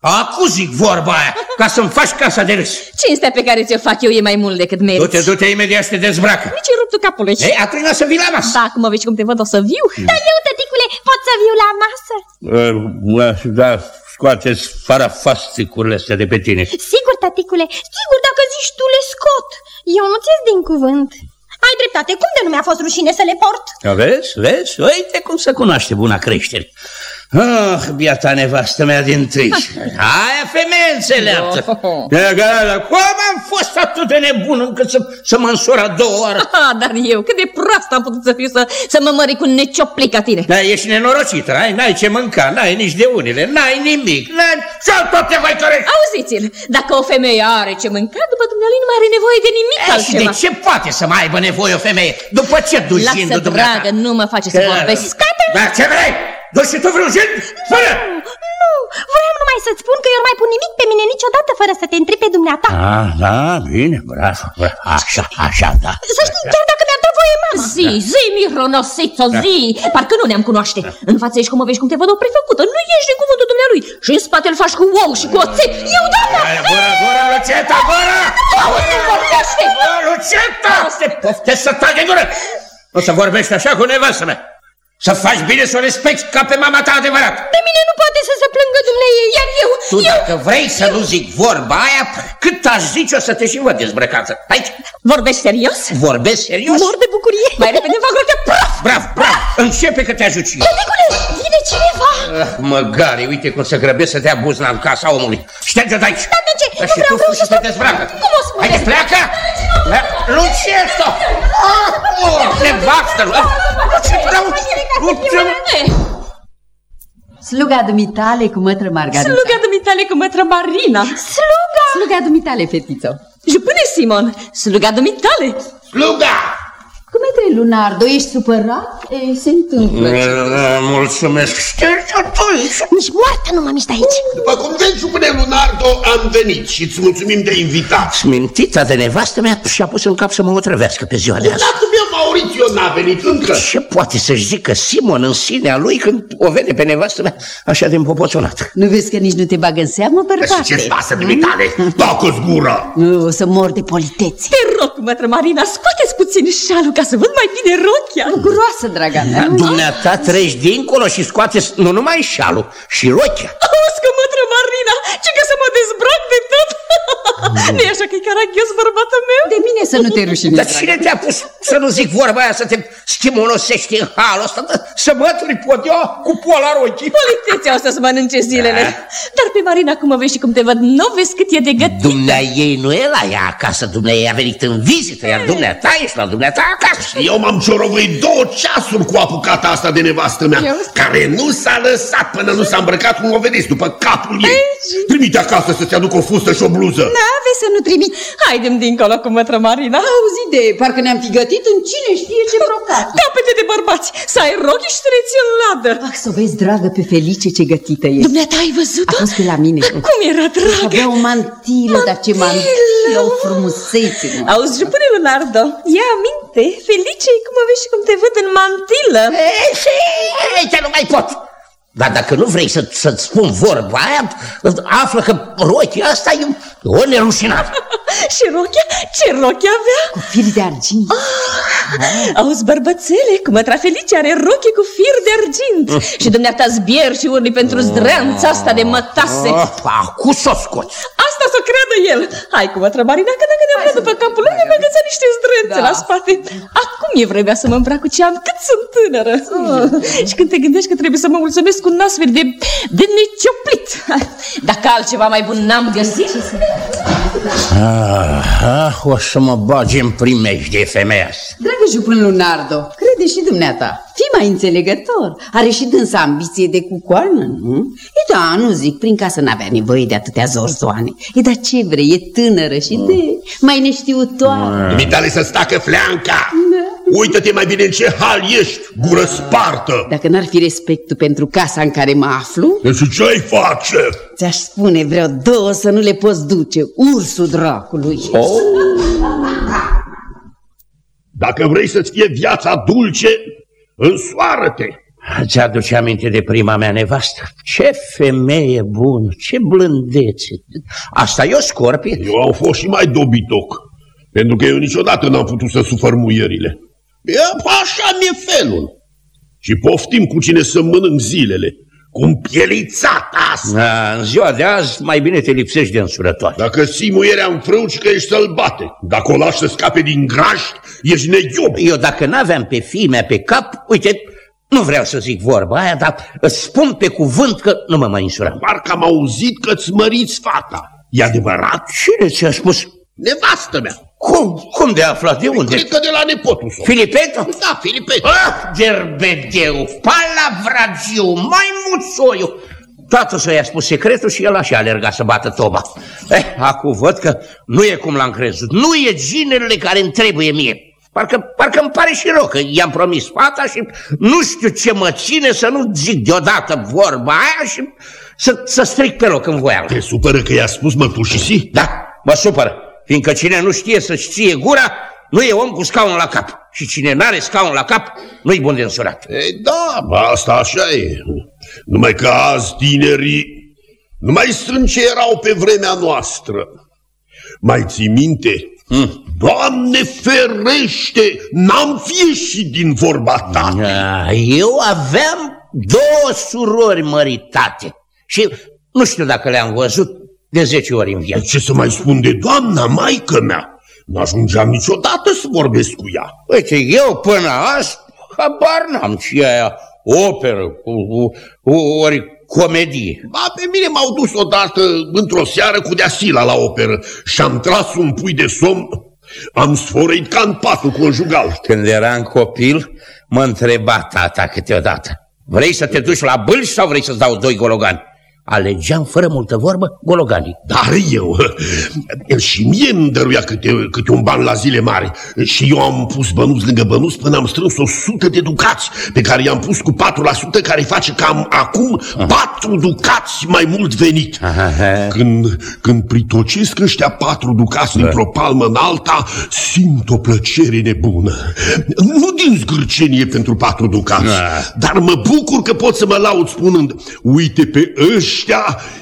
Acu zic vorba aia, ca să-mi faci casa de râs. Cinstea pe care ți-o fac eu e mai mult decât meriți. Du-te, du-te imediat să te dezbracă. Nici ruptul capului. Ei, atunci să vii la masă. Da, cum mă vezi cum te văd, o să viu. Dar eu, tăticule, pot să viu la masă? Da, scoateți farafasticurile astea de pe tine. Sigur, tăticule, sigur, dacă zici tu le scot. Eu nu ți din cuvânt. Ai dreptate, cum de nu mi-a fost rușine să le port? Vezi, vezi? Uite cum se cunoaște buna creștere. Ah, biata nevastă mea din tâi. Aia femeie înțeleaptă. De gala, cum am fost atât de nebun încât să, să mă însor a două ori? Ah, dar eu, cât de prost am putut să fiu să, să mă mări cu un necioplic ca tine. Da, ești nenorocită, ai, n-ai ce mânca, n-ai nici de unile, n-ai nimic, n-ai... Și-au tot te voi care... Auziți-l, dacă o femeie are ce mânca, după dumnealui nu mai are nevoie de nimic E, și altceva. de ce poate să mai aibă nevoie o femeie? După ce duci Lasă, gindul dumneata? dragă, nu mă face să vorbesc. Da, ce vrei? Duci și tu vreun gind? Spune! Nu, voiam numai să-ți spun că eu nu mai pun nimic pe mine niciodată fără să te întrebi pe dumneata. Ah, da, bine, bravo, bravo. Așa, așa, da. Să știi, chiar dacă mi-ar da voie mama. Zi, zi, Mironosițo, zi! Parcă nu ne-am cunoaște. În față ești cum mă vezi cum te văd o prefăcută. Nu ești din cuvântul dumnealui. Și în spate îl faci cu ou și cu oțet. Eu, doamna! Hai, Gura, gura, Luceta, gura! Auzi, nu vorbește! Bă, Luceta! Să te poftesc să taci de gură! Nu să vorbești așa cu nevastă mea. Să faci bine să o respecti ca pe mama ta adevărat. De mine nu poate să se plângă dumneiei, iar eu... Tu eu... dacă vrei să nu zic vorba aia, cât aș zice o să te și văd dezbrăcată. Aici, Vorbești serios? vorbesc serios? Mor de bucurie. Mai repede fac orice praf! Bravo, bravo, începe că te ajut și eu. Tăticule, vine cineva. Ah, Măgare, uite cum se grăbesc să dea buzna în casa omului. Șterge-o de aici. Dar de ce? Da, Nu și vreau, tu vreau fugi să și te dezbracă. Cum o spuneți? Haide, pleacă! Da, Luceto! Ah, oh, nevastă! Sluga dumitale cu mătră Margarita. Sluga dumitale cu mătră Marina. Sluga! Sluga dumitale, fetițo. Jupâne Simon, sluga dumitale. Sluga! Cum e Lunardo? Ești supărat? E, se întâmplă. Mulțumesc. Șterge-o tu aici. Nici moartă nu m-am miști aici. După cum vezi, jupâne Lunardo, am venit și îți mulțumim de invitat. Smintita de nevastă mea și-a pus în cap să mă otrăvească pe ziua de azi. Dacă mi-a m-a Maurițiu n-a venit încă? Ce poate să-și zică Simon în sinea lui când o vede pe nevastă mea așa de împopoțonat? Nu vezi că nici nu te bagă în seamă, bărbate? Și ce-ți pasă, dumitale? Tacă-ți gura! Nu, o să mor de politețe. Te rog, mătră Marina, scoateți puțin șalul ca să văd mai bine rochia. Groasă, draga mea. Da, dumneata treci dincolo și scoateți nu numai șalul, și rochia. Auzi că, mătră Marina, ce că să mă dezbrac de tot? nu e așa că e caragios bărbatul meu? De mine să nu te rușinezi, Dar cine te-a pus să nu zic vorba aia, să te schimonosești în halul ăsta, să mături pot eu cu pola rochii? Politețea o să-ți mănânce zilele. Dar pe Marina, cum mă vezi și cum te văd, nu vezi cât e de gătit. Dumnea ei nu e la ea acasă, dumnea ei a venit în vizită, iar dumneata ești la dumneata acasă. Eu m-am ciorovăit două ceasuri cu apucata asta de nevastă mea, care nu s-a lăsat până nu s-a îmbrăcat cum o vedeți, după capul ei. Trimite acasă să-ți aduc o fustă și o bluză. N-aveți să nu trimit. Haidem dincolo cu mătră Marina. Auzi de, parcă ne-am fi gătit în cine știe ce brocat. Capete de bărbați, să ai rochii și să le ții în ladă. Ah, să o vezi, dragă, pe Felice ce gătită e. Dumneata ai văzut-o? A fost pe la mine. Cum era dragă? Avea o mantilă, dar ce mantilă, o frumusețe. mă. Auzi, jupâne Leonardo, ia aminte, Felice, cum mă vezi și cum te văd în mantilă. Ei, și aici nu mai pot. Dar dacă nu vrei să, să-ți spun vorba aia, află că rochia asta e o nerușinată. și rochia? Ce rochia avea? Cu fir de argint. Ah, auzi, bărbățele, cum mătra Felice are rochie cu fir de argint. și dumneata zbier și urli pentru zdreanța asta de mătase. Oh, acum s-o scoți. Asta să creadă el. Hai cu mătră Marina, că dacă ne-am după capul lui, ne băgăța niște zdrențe Da. la spate. Acum e vremea să mă îmbrac cu ce am, cât sunt tânără. și când te gândești că trebuie să mă mulțumesc cu un astfel de, de necioplit. Dacă altceva mai bun n-am găsit. Ah, ah, o să mă bagi în primejdie femeia asta. Dragă jupân Lunardo, crede și dumneata, fii mai înțelegător. Are și dânsa ambiție de cucoană, nu? E da, nu zic, prin casă n-avea nevoie de atâtea zorzoane. E da ce vrei, e tânără și de mai neștiutoare. Dumitale să stacă fleanca! Uită-te mai bine în ce hal ești, gură spartă! Dacă n-ar fi respectul pentru casa în care mă aflu, Deci ce-ai face? ți-aș spune vreo două să nu le poți duce, ursul dracului. Oh. Dacă vrei să-ți fie viața dulce, însoară-te! Îți aduce aminte de prima mea nevastă? Ce femeie bună, ce blândețe. Asta e o scorpie? Eu am fost și mai dobitoc, pentru că eu niciodată n-am putut să sufăr muierile. E, așa mi-e felul. Și poftim cu cine să mănânc zilele, cu împielițata asta. Da, în ziua de azi mai bine te lipsești de însurătoare. Dacă ții muierea în frânci că ești sălbate, dacă o lași să scape din graști, ești neghiob. Eu dacă n-aveam pe fimea pe cap, uite, nu vreau să zic vorba aia, dar îți spun pe cuvânt că nu mă mai însuram. Parcă am auzit că-ți măriți fata. E adevărat? Cine ți-a spus? Nevastă mea. Cum? Cum de aflat? De unde? Cred că de la nepotul său. Filipeto? Da, Filipeto. Ah, gerbedeu, palavragiu, mai muțoiu. Tatăl să i-a spus secretul și el așa a alergat să bată toba. Eh, acum văd că nu e cum l-am crezut. Nu e ginerele care îmi trebuie mie. Parcă, parcă îmi pare și rău că i-am promis fata și nu știu ce mă ține să nu zic deodată vorba aia și să, să stric pe loc în voială. Te supără că i-a spus mărtușisi? Da, mă supără, fiindcă cine nu știe să-și ție gura, nu e om cu scaun la cap. Și cine n-are scaun la cap, nu-i bun de însurat. Ei, da, bă, asta așa e. Numai că azi tinerii nu mai sunt ce erau pe vremea noastră. Mai ții minte? Hmm. Doamne ferește, n-am fi ieșit din vorba ta. Da, Eu aveam două surori măritate și nu știu dacă le-am văzut de 10 ori în viață. Ce să mai spun de doamna, maică mea? N-ajungeam niciodată să vorbesc cu ea. Uite, eu până azi habar n-am ce e aia operă cu, cu, cu, ori comedie. Ba, pe mine m-au dus odată într-o seară cu deasila la operă și am tras un pui de somn, am sfărăit ca în patul conjugal. Când eram copil, mă întreba tata câteodată. Vrei să te duci la bâlci sau vrei să-ți dau doi gologani? Alegeam fără multă vorbă gologanii. Dar eu, și mie îmi dăruia câte, câte un ban la zile mari și eu am pus bănuți lângă bănuți până am strâns o sută de ducați pe care i-am pus cu 4% care face cam acum patru ducați mai mult venit. Când, când pritocesc ăștia patru ducați dintr-o palmă în alta, simt o plăcere nebună. Nu din zgârcenie pentru patru ducați, dar mă bucur că pot să mă laud spunând, uite pe ăștia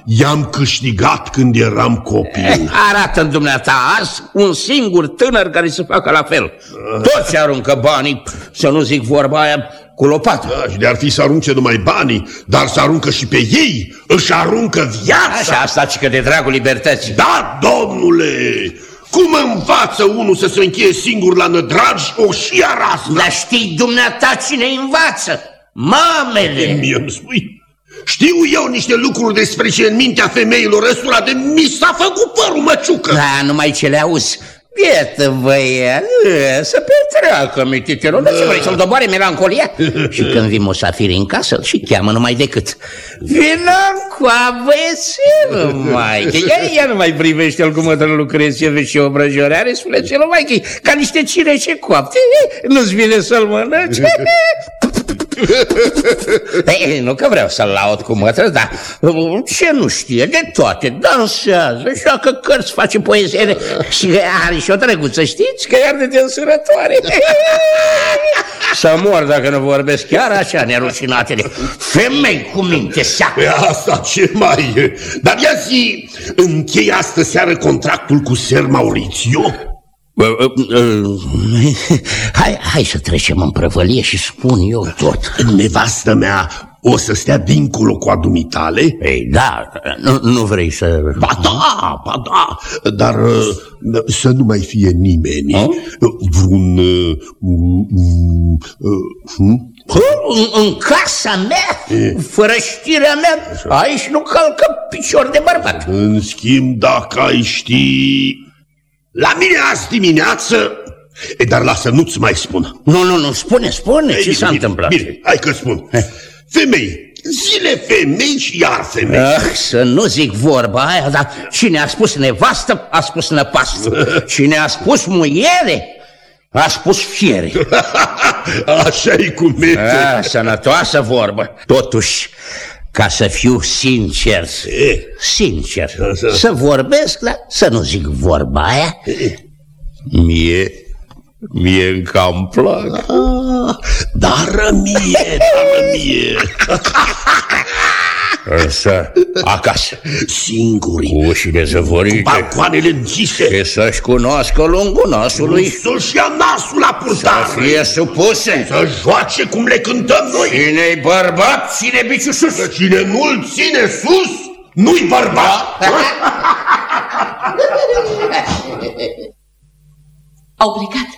i-am câștigat când eram copil. Arată-mi dumneata azi un singur tânăr care să facă la fel. Toți aruncă banii, să nu zic vorba aia, cu lopată. Da, și de-ar fi să arunce numai banii, dar să aruncă și pe ei, își aruncă viața. Așa, asta ci că de dragul libertății. Da, domnule! Cum învață unul să se încheie singur la nădragi o și arasă? Dar știi dumneata cine învață? Mamele! Mie îmi spui? Știu eu niște lucruri despre ce în mintea femeilor ăstora de mi s-a făcut părul măciucă. Da, numai ce le auzi. Bietă băiat, să petreacă, mititelul, nu ce vrei să-l doboare melancolia? și când vin musafiri în casă, și cheamă numai decât. Vină cu băiețel, mai ea, ea nu mai privește el cum mătră Lucreție și obrăjioare, spune celor mai ca niște cirece coapte. Nu-ți vine să-l mănânci? Ei, nu că vreau să-l laud cu mătră, dar ce nu știe de toate, dansează, joacă cărți, face poezie și are și o drăguță, știți, că iar de însurătoare. să mor dacă nu vorbesc chiar așa, nerușinatele. Femei cu minte seacă. Asta ce mai e? Dar ia zi, închei astă seară contractul cu Ser Maurizio? Hai, hai să trecem în prăvălie și spun eu tot. Nevastă mea o să stea dincolo cu adumitale? Ei, da, nu, nu vrei să... Ba da, ba da, dar să nu mai fie nimeni. A? Vreun... Uh, uh, în, în casa mea, e. fără știrea mea, Așa. aici nu calcă picior de bărbat. În schimb, dacă ai ști... La mine azi dimineață... E, dar lasă, nu-ți mai spun. Nu, nu, nu, spune, spune, e, ce s-a întâmplat? Bine, hai că spun. He. Femei, zile femei și iar femei. Ah, să nu zic vorba aia, dar cine a spus nevastă, a spus năpastă. Cine a spus muiere, a spus fiere. Așa-i cum e. Ah, sănătoasă vorbă. Totuși, ca să fiu sincer, sincer, să vorbesc, la, să nu zic vorba aia, mie, mie încă cam plac. Ah, dar mie, dar mie. Însă, acasă. Singuri. Cu ușile zăvorite. Cu balcoanele închise. Și să-și cunoască lungul nasului. Să-și ia nasul la purtare. Să fie supuse. Să joace cum le cântăm noi. Cine-i bărbat, ține biciul sus. Cine nu-l ține sus, nu-i bărbat. Au plecat.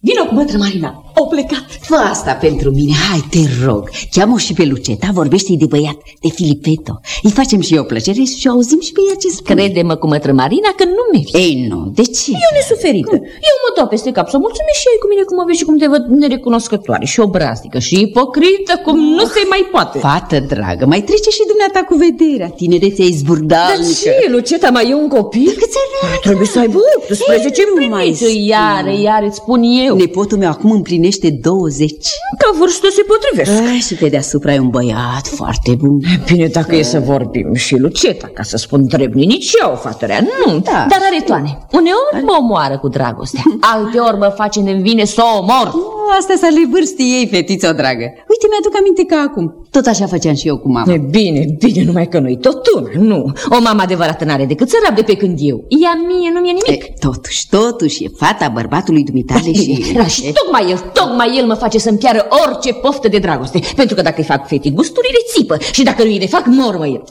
Vino cu bătră Marina, au plecat Fă asta pentru mine, hai te rog. Cheamă și pe Luceta, vorbește de băiat De Filipeto, îi facem și eu plăcere Și auzim și pe ea ce spune. Crede-mă cu mătră Marina că nu mergi Ei nu, de ce? Eu nesuferită, eu mă dau peste cap Să mulțumesc și ei cu mine cum mă vezi și cum te văd Nerecunoscătoare și obraznică și ipocrită Cum oh, nu se mai poate. Fată dragă, mai trece și dumneata cu vederea. Tinerețea e zburdalnică. Dar ce, Luceta? Mai e un copil? Câți ani Trebuie să aibă 18 nu mai Iar, iar îți spun eu. Eu. Nepotul meu acum împlinește 20. Ca vârstă se potrivesc. A, și pe deasupra e un băiat foarte bun. Bine, dacă A. e să vorbim și Luceta, ca să spun drept, nici eu, fată rea, nu. Da. Dar are toane. Uneori mă omoară cu dragostea. Alte ori mă face de vine să o omor. O, asta să le vârstii ei, fetiță dragă. Uite, mi-aduc aminte ca acum. Tot așa făceam și eu cu mama. E bine, bine, numai că nu-i tot una, nu. O mamă adevărată n-are decât să rabde pe când eu. Ea mie nu mi-e nimic. E, totuși, totuși, e fata bărbatului dumitale și da, și tocmai el, tocmai el mă face să-mi piară orice poftă de dragoste. Pentru că dacă îi fac fetii gusturile, țipă. Și dacă nu îi le fac, mormă el.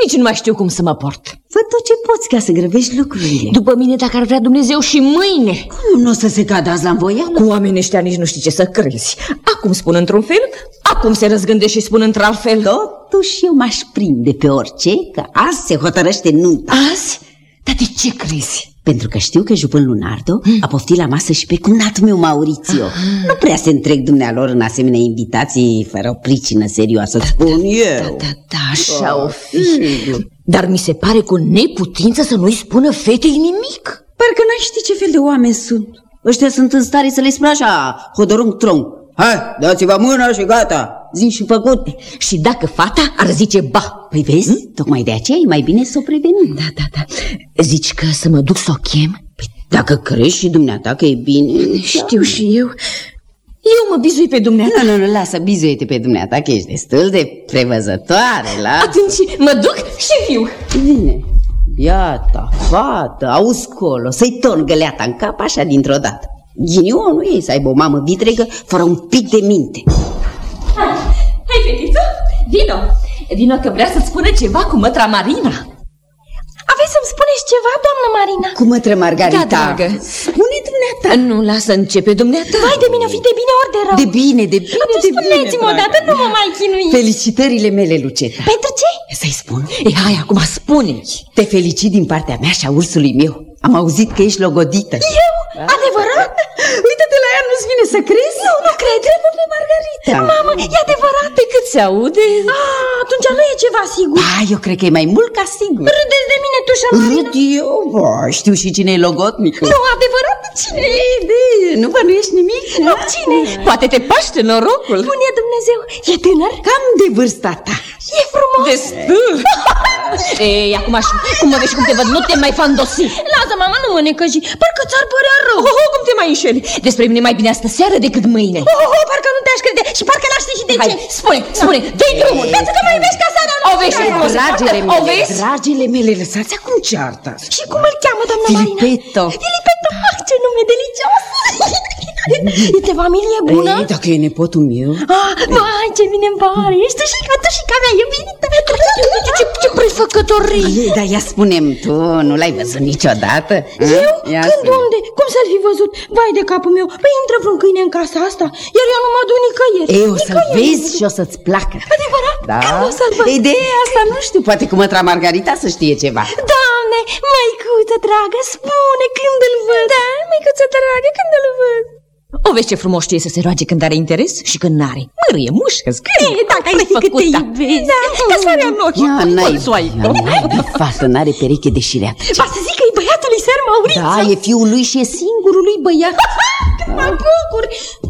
Nici nu mai știu cum să mă port. Fă tot ce poți ca să grăbești lucrurile. După mine, dacă ar vrea Dumnezeu și mâine. Cum nu o să se cadă azi la învoială? Cu oamenii ăștia nici nu știi ce să crezi. Acum spun într-un fel, acum se răzgândește și spun într-alt fel. Totuși eu m-aș prinde pe orice, că azi se hotărăște nunta. Azi? Dar de ce crezi? Pentru că știu că jupân Lunardo a poftit la masă și pe cumnatul meu Maurițio. Nu prea se întreg dumnealor în asemenea invitații fără o pricină serioasă, spun eu. Da, da, așa o fi. Dar mi se pare cu neputință să nu-i spună fetei nimic. Parcă n-ai ști ce fel de oameni sunt. Ăștia sunt în stare să le spună așa, hodorung trong. Hai, dați-vă mâna și gata, zi și făcut. Și dacă fata ar zice ba. Păi vezi, hmm? tocmai de aceea e mai bine să o prevenim. Da, da, da. Zici că să mă duc să o chem? Păi dacă crezi și dumneata că e bine... Știu da. și eu. Eu mă bizui pe dumneata. Nu, nu, nu, lasă, bizuie-te pe dumneata, că ești destul de prevăzătoare, la. Atunci mă duc și fiu. Bine. Iată, fată, auzi colo, să-i torn găleata în cap așa dintr-o dată. Ghinionul ei să aibă o mamă vitregă fără un pic de minte. Hai, hai fetiță, vino. Vino că vrea să-ți spună ceva cu mătra Marina. Aveți să-mi spuneți ceva, doamnă Marina? Cu mătră Margarita. Da, dragă. Spune dumneata. Nu, lasă începe dumneata. Vai de mine, o fi de bine ori de rău. De bine, de bine, Atunci de bine, spuneți-mă odată, nu mă mai chinui. Felicitările mele, Luceta. Pentru ce? Să-i spun? E, hai, acum spune -i. Te felicit din partea mea și a ursului meu. Am auzit că ești logodită. Eu? Adevărat? Uite-te la ea, nu-ți vine să crezi? Nu, nu cred. Trebuie pe Margarita. Mamă, e adevărat? Pe cât se aude? Ah, atunci nu e ceva sigur. Ah, eu cred că e mai mult ca sigur. Râdeți de mine, tu și Marina? Râd eu? Bă, știu și cine e logotnic. Nu, adevărat? Cine? Ei, de, nu bănuiești nimic? Nu, cine? Poate te paște norocul. Bune Dumnezeu, e tânăr? Cam de vârsta ta. E frumos. Destul. Ei, acum așa, cum mă vezi cum te văd, nu te mai fandosi. Lasă, mama, nu mă necăji. Parcă ți-ar părea rău. Oh, oh, cum te mai înșeli? Despre mine mai bine astă seară decât mâine. Oh, oh, oh parcă nu te-aș crede și parcă n-aș ști și de Hai, ce. spune, spune, dă-i drumul. Pentru că mai iubești ca seara. O vezi și frumos. Dragile O mele, vezi? dragile mele, lăsați acum cearta. Și cum îl cheamă, doamna Marina? Filipeto. Filipeto, ah, ce nume delicios. E de familie bună? Ei, dacă e nepotul meu. Ah, vai, ce bine îmi pare. Ești tu și ca tu și ca mea iubită. Ce, ce prefăcătorii. Ei, dar ia spunem tu, nu l-ai văzut niciodată? Eu? Ia Când, spune. unde? Cum să-l fi văzut? Vai de capul meu, păi intră vreun câine în casa asta, iar eu nu mă duc nicăieri. Ei, o să-l Nicăieri. vezi și o să-ți placă. Adevărat? Da. Când o să-l văd? Ei, de asta nu știu, poate cu mătra Margarita să știe ceva. Doamne, măicuță dragă, spune când îl văd. Da, măicuță dragă, când îl văd. O vezi ce frumos știe să se roage când are interes și când n-are. Mârie, mușcă, scrie. E, dacă ai fi cât te iubesc. Da, ca soarea în ochi. Ia, n-ai, Soaică. ia, n-ai, fată, n-are pereche de șireat. Va să zic că e băiatul lui Ser Maurițiu. Da, e fiul lui și e singurul lui băiat. Mă bucur.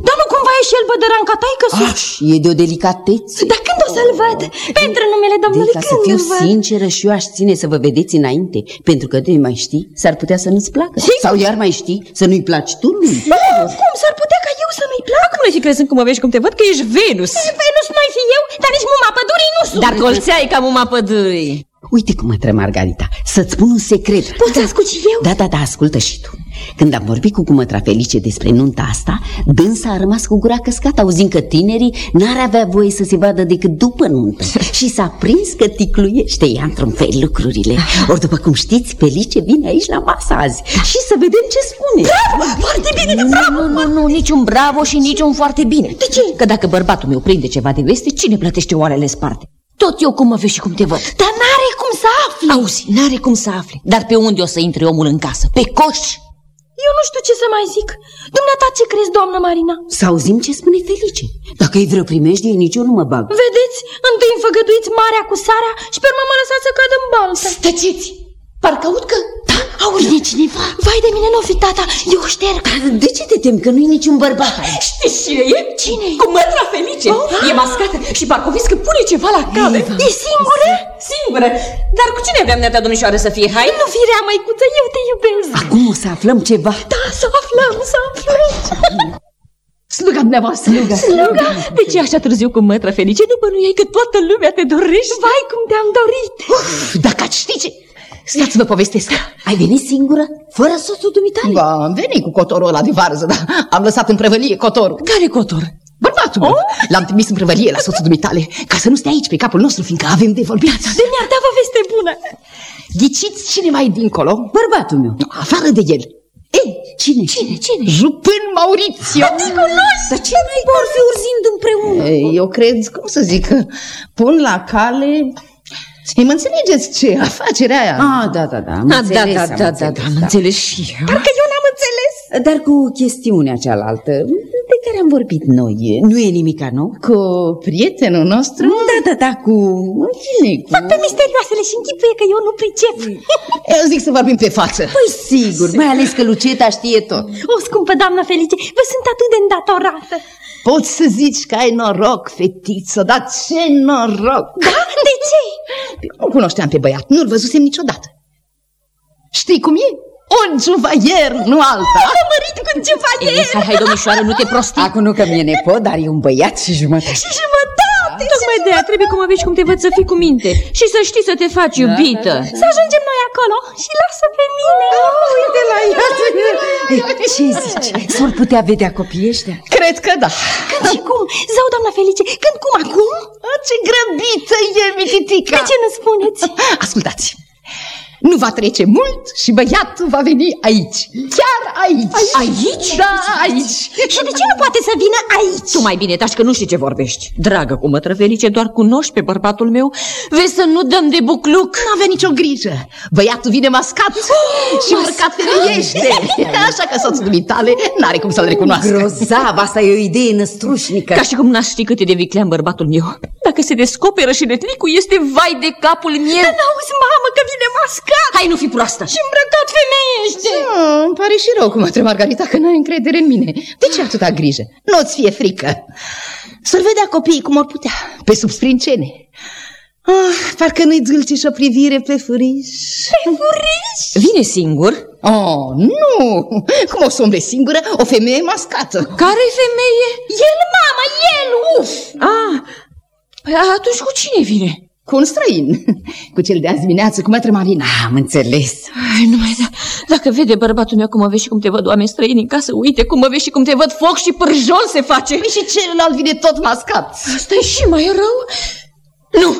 Dar nu cumva e și el bădăran ca taică Aș, e de o delicatețe. Dar când o să-l văd? Pentru numele Deci, Domnului, ca să când fiu îl văd? sinceră și eu aș ține să vă vedeți înainte, pentru că de mai știi, s-ar putea să nu-ți placă. Sau iar mai știi, să nu-i placi tu lui. Oh, cum s-ar putea ca eu să nu-i plac? Cum le fi crezând cum mă vezi cum te văd că ești Venus? Venus nu-i fi eu, dar nici muma pădurii nu sunt. Dar colțeai ca muma pădurii. Uite cum mă tră Margarita, să-ți spun un secret. Poți să ascult și eu? Da, da, da, ascultă și tu. Când am vorbit cu cumătra Felice despre nunta asta, dânsa a rămas cu gura căscată, auzind că tinerii n-ar avea voie să se vadă decât după nuntă. și s-a prins că ticluiește ea într-un fel lucrurile. Ori după cum știți, Felice vine aici la masă azi și să vedem ce spune. Bravo, foarte bine, Nu, bravo. nu, nu, nu, niciun bravo și niciun foarte bine. De ce? Că dacă bărbatul meu prinde ceva de veste, cine plătește oarele sparte? Tot eu cum mă vezi și cum te văd. Dar n-are cum să afli. Auzi, n-are cum să afle. Dar pe unde o să intre omul în casă? Pe coș? Eu nu știu ce să mai zic. Dumneata ce crezi, doamnă Marina? Să auzim ce spune Felice. Dacă e vreo primejdie, nici eu nu mă bag. Vedeți, întâi îmfăgăduiți marea cu sarea și pe urmă mă lăsați să cad în baltă. Tăceți! Parcă aud că... Da, auzi cineva. Vai de mine, nu fi tata, eu o șterg. De ce te temi că nu-i niciun bărbat aici? Știți cine e? Cine? Cu mătra Felice. Oh. E mascată și parcă o vezi că pune ceva la cale. E singură? Singură. Dar cu cine vrea neata domnișoară să fie? Hai? Nu fi rea, măicuță, eu te iubesc. Acum o să aflăm ceva. Da, să aflăm, să aflăm. Sluga dumneavoastră. Sluga. Sluga. De ce așa târziu cu mătra Felice? Nu bănuiai că toată lumea te dorește? Vai, cum te-am dorit. Uf, dacă ați ști ce... Stați să vă povestesc. Ai venit singură? Fără soțul dumitale? Ba, am venit cu cotorul ăla de varză, dar am lăsat în prăvălie cotorul. Care cotor? Bărbatul meu. L-am trimis în prăvălie la soțul dumitale, ca să nu stea aici pe capul nostru, fiindcă avem de vorbit. De mi-ar da vă veste bună. Ghiciți cine mai e dincolo? Bărbatul meu. Afară de el. Ei, Cine? Cine? Cine? Jupân Maurițiu. Dar ce mai vor fi urzind împreună? Eu cred, cum să zic, că pun la cale Ei, mă înțelegeți ce? Afacerea aia. Ah, da, da, da, am Ah, da, înțeles, da, am da, da, înțeles, da, am înțeles și eu. Parcă eu n-am înțeles. Dar cu chestiunea cealaltă, de care am vorbit noi, nu e nimica nou? Cu prietenul nostru? Da, da, da, cu... în fine, cu... Fapte misterioasele și închipuie că eu nu pricep. Eu zic să vorbim pe față. Păi sigur, mai ales că Luceta știe tot. O, scumpă doamnă Felice, vă sunt atât de îndatorată. Poți să zici că ai noroc, fetiță, dar ce noroc! Da? De ce? Nu cunoșteam pe băiat, nu-l văzusem niciodată. Știi cum e? Un juvaier, nu alta. Am mărit cu un juvaier. Ei, hai, hai, domnișoară, nu te prosti. Acum nu că mi-e nepot, dar e un băiat și jumătate. Și jumătate. Tocmai de aia trebuie cum aveți cum te văd să fii cu minte și să știi să te faci iubită. Să ajungem noi acolo și lasă pe mine. Oh, uite la ea. Ce zici? S-or putea vedea copiii ăștia? Cred că da. Când și cum? Zău, doamna Felice, când cum acum? A, ce grăbită e, mititica! De ce nu spuneți? Ascultați, nu va trece mult și băiatul va veni aici. Chiar aici. Aici? Da, aici. Și de ce nu poate să vină aici? Tu mai bine taci că nu știi ce vorbești. Dragă cu mătră Felice, doar cunoști pe bărbatul meu. Vezi să nu dăm de bucluc. Nu avea nicio grijă. Băiatul vine mascat și urcat femeiește. Așa că soțul dumitale n-are cum să-l recunoască. Grozav, asta e o idee năstrușnică. Ca și cum n-aș ști cât e de viclean bărbatul meu. Dacă se descoperă și netlicul, este vai de capul meu. N-auzi, mamă, că vine mascat Hai, nu fi proastă. și îmbrăcat femeiește. Ah, îmi pare și rău cum mătră Margarita că n-ai încredere în mine. De ce atâta grijă? Nu-ți fie frică. Să-l vedea copiii cum ar putea, pe sub sprincene. Ah, parcă nu-i dulce și o privire pe furiș. Pe furiș? Vine singur. Oh, nu! Cum o să umble singură o femeie mascată? care femeie? El, mama, el, uf! Ah, păi atunci cu cine vine? Cu un străin. Cu cel de azi dimineață, cu mătră Marina. Am înțeles. Ai, numai da. Dacă vede bărbatul meu cum mă vezi și cum te văd oameni străini în casă, uite cum mă vezi și cum te văd foc și pârjol se face. Păi și celălalt vine tot mascat. Asta e și mai rău. Nu,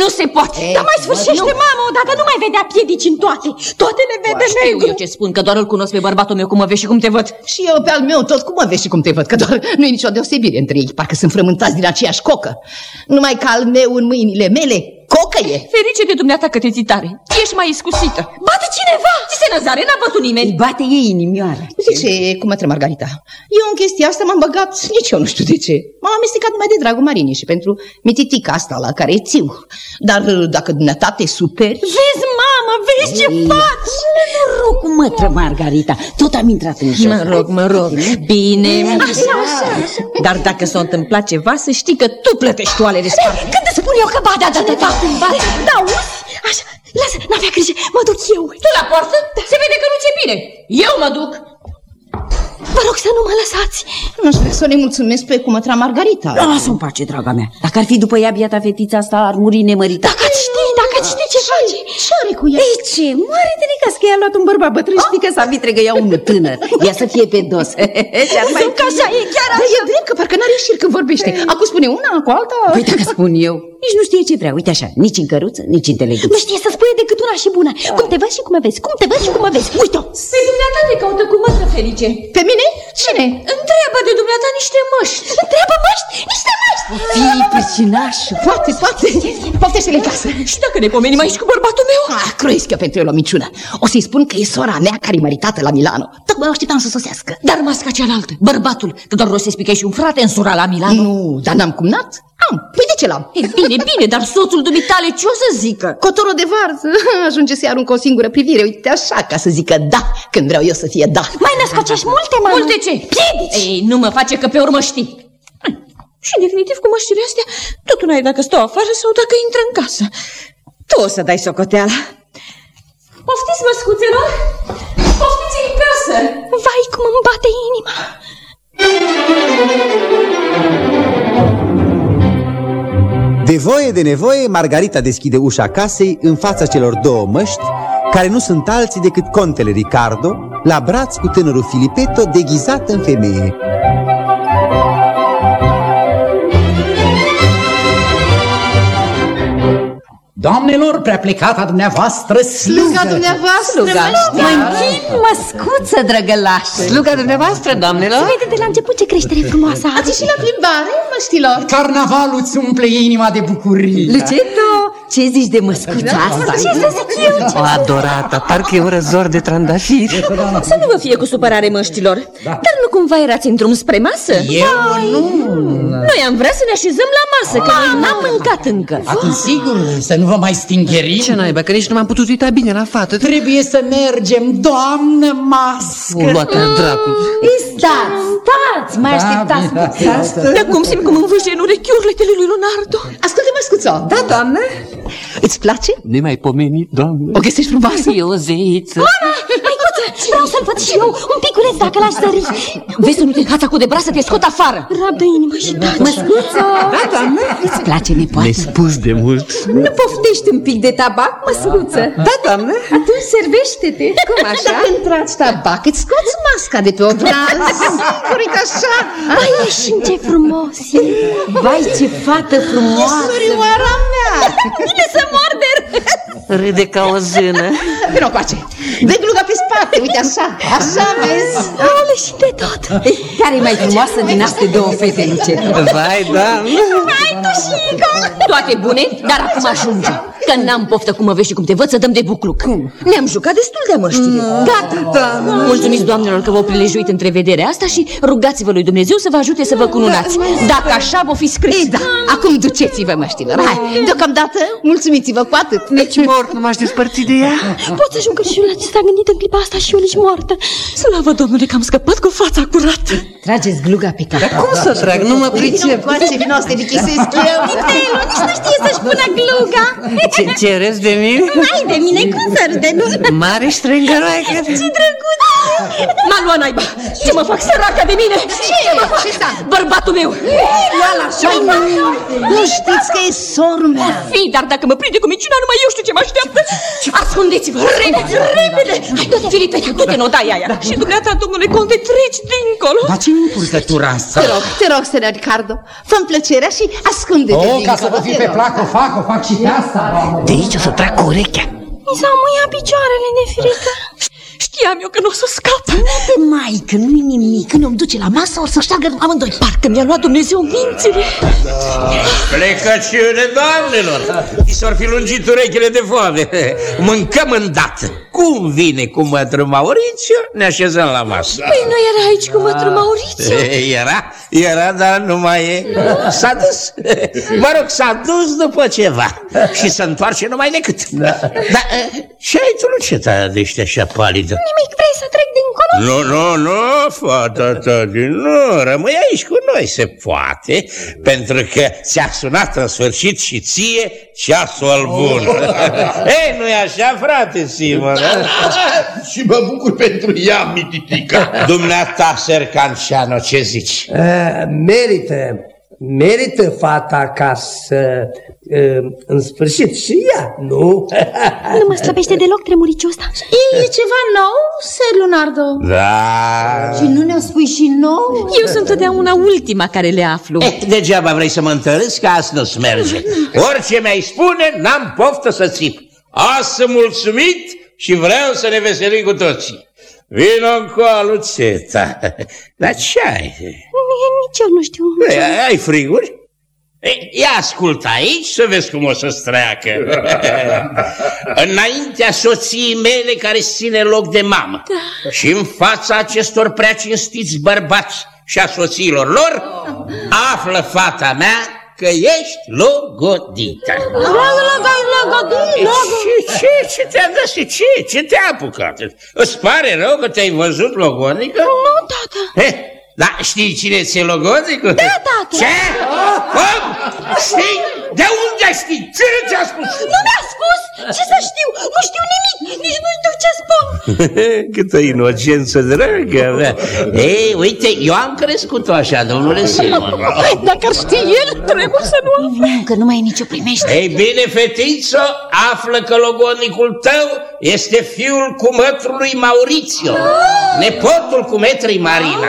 nu se poate. Ei, Dar mai sfârșește, mamă, odată nu mai vedea piedici în toate. Toate le vede Știu negru. eu ce spun, că doar îl cunosc pe bărbatul meu cum mă vezi și cum te văd. Și eu pe al meu tot cum mă vezi și cum te văd, că doar nu e nicio deosebire între ei, parcă sunt frământați din aceeași cocă. Numai că al meu în mâinile mele, cocă e. Ferice de dumneata că te ții tare. Ești mai iscusită. Bate cineva! Ți se năzare, n-a bătut nimeni. Îi bate ei inimioara. Zice, cum mă Margarita, eu în chestia asta m-am băgat, nici eu nu știu de ce. M-am amestecat numai de dragul Marinii și pentru mititica asta la care țiu. Dar dacă dumneata te superi... Vezi, mamă, vezi ce faci! Noroc cu mătră Margarita, tot am intrat în joc. Mă rog, mă rog. Bine. Așa, așa, așa. Dar dacă s-a întâmplat ceva, să știi că tu plătești toalele sparte. Când îți spun eu că bate, da, da, da, da, da, auzi? Așa, lasă, n-avea grijă, mă duc eu. Tu la poartă? Se vede că nu ți-e bine. Eu mă duc. Vă rog să nu mă lăsați. Nu-aș vrea să le mulțumesc pe cumătra Margarita. Lasă-mi pace, draga mea. Dacă ar fi după ea, biata fetița asta ar muri nemărită. Dacă știi, dacă știi ce face. Ce are cu ea? Ei, ce? Mare de necas că i-a luat un bărbat bătrân și că s-a vitregă ea unul tânăr. Ia să fie pe dos. Ce-ar mai Zic că așa e, chiar Dar e drept că parcă n-are șir când vorbește. Acum spune una, cu alta. Păi dacă spun eu, nici nu știe ce vrea. Uite așa, nici în căruță, nici în televiziune. Nu știe să spune decât una și bună. Cum te văd și cum mă vezi, cum te văd și cum mă vezi. Uite-o. Pe dumneata te caută cu mătră ferice. Pe mine? Cine? Întreabă de dumneata niște măști. Întreabă măști, niște măști. Fii pricinașul. Poate, poate. Poftește-le în casă. Și dacă ne pomenim aici cu bărbatul meu? Ah, croiesc eu pentru el o minciună. O să-i spun că e sora mea care e măritată la Milano. Tocmai o așteptam să sosească. Dar masca cealaltă, bărbatul, că doar rostesc că e și un frate în sura la Milano. Nu, dar n-am cumnat? Am. Păi de ce l-am? E bine, bine, dar soțul dumitale ce o să zică? Cotorul de varză ajunge să-i aruncă o singură privire, uite așa, ca să zică da, când vreau eu să fie da. Mai născocești multe, mamă. Multe ce? Piedici. Ei, nu mă face că pe urmă știi. Și definitiv cu măștile astea, tot una e dacă stau afară sau dacă intră în casă. Tu o să dai socoteala. Poftiți, măscuțelor! Poftiți în casă! Vai, cum îmi bate inima. De voie de nevoie, Margarita deschide ușa casei în fața celor două măști, care nu sunt alții decât contele Ricardo, la braț cu tânărul Filipeto deghizat în femeie. Doamnelor, prea plecata dumneavoastră slugă. Sluga dumneavoastră, Sluga, Mă închin, măscuță, drăgălașă. Sluga dumneavoastră, doamnelor? Se vede de la început ce creștere frumoasă are. Ați și la plimbare, măștilor? Carnavalul îți umple inima de bucurie. Luceto, Ce zici de măscuța asta? Ce să zic eu? O adorată, parcă e un răzor de trandafiri. Să nu vă fie cu supărare măștilor. Dar nu cumva erați în drum spre masă? Eu nu. Noi am vrea să ne așezăm la masă, că noi n-am mâncat încă. Atunci sigur să nu vă mai stingherim. Ce naiba, că nici nu m-am putut uita bine la fată. Trebuie să mergem, doamnă mască. O luat a dracul. Stați, stați, mai așteptați puțin. De acum simt cum învârșe în urechi urletele lui Leonardo. Ascultă, măscuțo. Da, doamnă? Îți place? Nemai pomenit, doamne. O găsești frumoasă? E o zeiță. Măicuță, vreau să-l văd și eu, un piculeț dacă l-aș sări. Vezi să nu te încați cu de brasă, te scot afară. Rabdă inima și taci. Măscuțo. Da, doamnă? Îți place, Mi-ai nepoate? spus de mult. Nu poftești un pic de tabac, măscuță? Da, doamnă? Atunci servește-te. Cum așa? Dacă îmi tragi tabac, îți scoți masca de pe obraz. Sigur, uite așa. Mai ieși ce frumos e. Vai, ce fată frumoasă. Surioara mea! Vine să morder! Râde ca o zână. Vino coace. Dă gluga pe spate, uite așa. Așa, vezi? Ale și de tot. Care e mai frumoasă din astea două fete, Luce? Vai, doamne. Hai tu și Toate bune, dar acum ajunge. Că n-am poftă cum mă vezi și cum te văd să dăm de bucluc. Ne-am jucat destul de măștile. Gata. Mulțumiți doamnelor că v-au prilejuit întrevederea asta și rugați-vă lui Dumnezeu să vă ajute să vă cununați. Dacă așa vă fi scris. Ei, da, acum duceți-vă, măștilor. Hai, deocamdată, mulțumiți-vă cu atât. Deci mort, nu m-aș despărți de ea. Pot să ajung că și eu la ce s-a gândit în clipa asta și eu nici moartă. Slavă Domnule că am scăpat cu fața curată. Trageți gluga pe cap. Cum să trag? Nu mă pricep. Coace, vino să te vichisesc eu. Vitelu, nici nu știe să-și pună gluga. Ce, ce râzi de mine? Hai de mine, cum să râde, nu? Mare strângăroaică. Ce drăguț! M-a luat naiba. Ce mă fac săraca de mine? Ce, mă fac? Bărbatul meu. Ia-l așa, Nu știți că e sorul meu. Fi, dar dacă mă prinde cu minciuna, numai eu știu ce mă așteaptă. Ascundeți-vă, repede, repede. Hai, du-te, Filipe, du-te în odaia aia. Și dumneata, domnule conte, treci dincolo. Dar ce încurcătura asta? Te rog, te rog, Sena Ricardo, fă-mi plăcerea și ascunde-te Oh, ca să vă dincolo, fie te pe rog. plac, o fac, o fac și pe asta. De aici o să trag cu urechea. Mi s-au muiat picioarele de frică. Știam eu că nu o să scap. De mai, că nu-i nimic. Când ne duce la masă, o să șteargă amândoi. Parcă mi-a luat Dumnezeu mințile. Plecăciune, doamnelor! I s-ar fi lungit urechile de foame. Mâncăm îndată. Cum vine cu mătru Maurițiu, ne așezăm la masă. Păi nu era aici cu mătru Maurițiu? Era, era, dar nu mai e. S-a dus. Mă rog, s-a dus după ceva. Și se întoarce numai decât. Da. Dar ce ai tu, Luceta, de ești așa palidă? Nimic, vrei să trec dincolo? Nu, nu, nu, fata ta, nu, rămâi aici cu noi, se poate, pentru că ți-a sunat în sfârșit și ție ceasul bun. Ei, nu-i așa, frate Simon? Și mă bucur pentru ea, mititica. Dumneata, Sercanceano, ce zici? Uh, merită, merită fata ca să, uh, în sfârșit, și ea, nu? Nu mă slăbește deloc tremuriciul ăsta. E ceva nou, Ser Leonardo? Da. Și nu ne-o spui și nou? Eu sunt totdeauna ultima care le aflu. Eh, degeaba vrei să mă întărâți, că asta nu-ți merge. Orice mi-ai spune, n-am poftă să țip. Azi sunt mulțumit și vreau să ne veselim cu toții. Vino cu aluțeta. Dar ce ai? Nici eu nu știu. Ei, ai- ai friguri? Ei, Ia ascultă aici să vezi cum o să-ți treacă. Înaintea soției mele care îți ține loc de mamă Da. și în fața acestor prea cinstiți bărbați și a soțiilor lor, află fata mea că ești logodită. Ce, ce, ce te-a găsit? Ce, ce te-a apucat? Îți pare rău că te-ai văzut logodică? Nu, tată. Eh, da, știi cine ți-e logodicul? Da, tată. Ce? Cum? Știi? De unde știi? Cine ți-a spus? Nu mi-a spus! Ce să știu? Nu știu nimic! Nici nu știu ce spun! Câtă inocență dragă mea. Ei, uite, eu am crescut-o așa, domnule Simon. Dacă ar ști el, trebuie să nu afle. Nu, că nu mai e nicio primește. Ei bine, fetiță, află că logodnicul tău este fiul cu mătrului Maurițio, nepotul cu metrei Marina.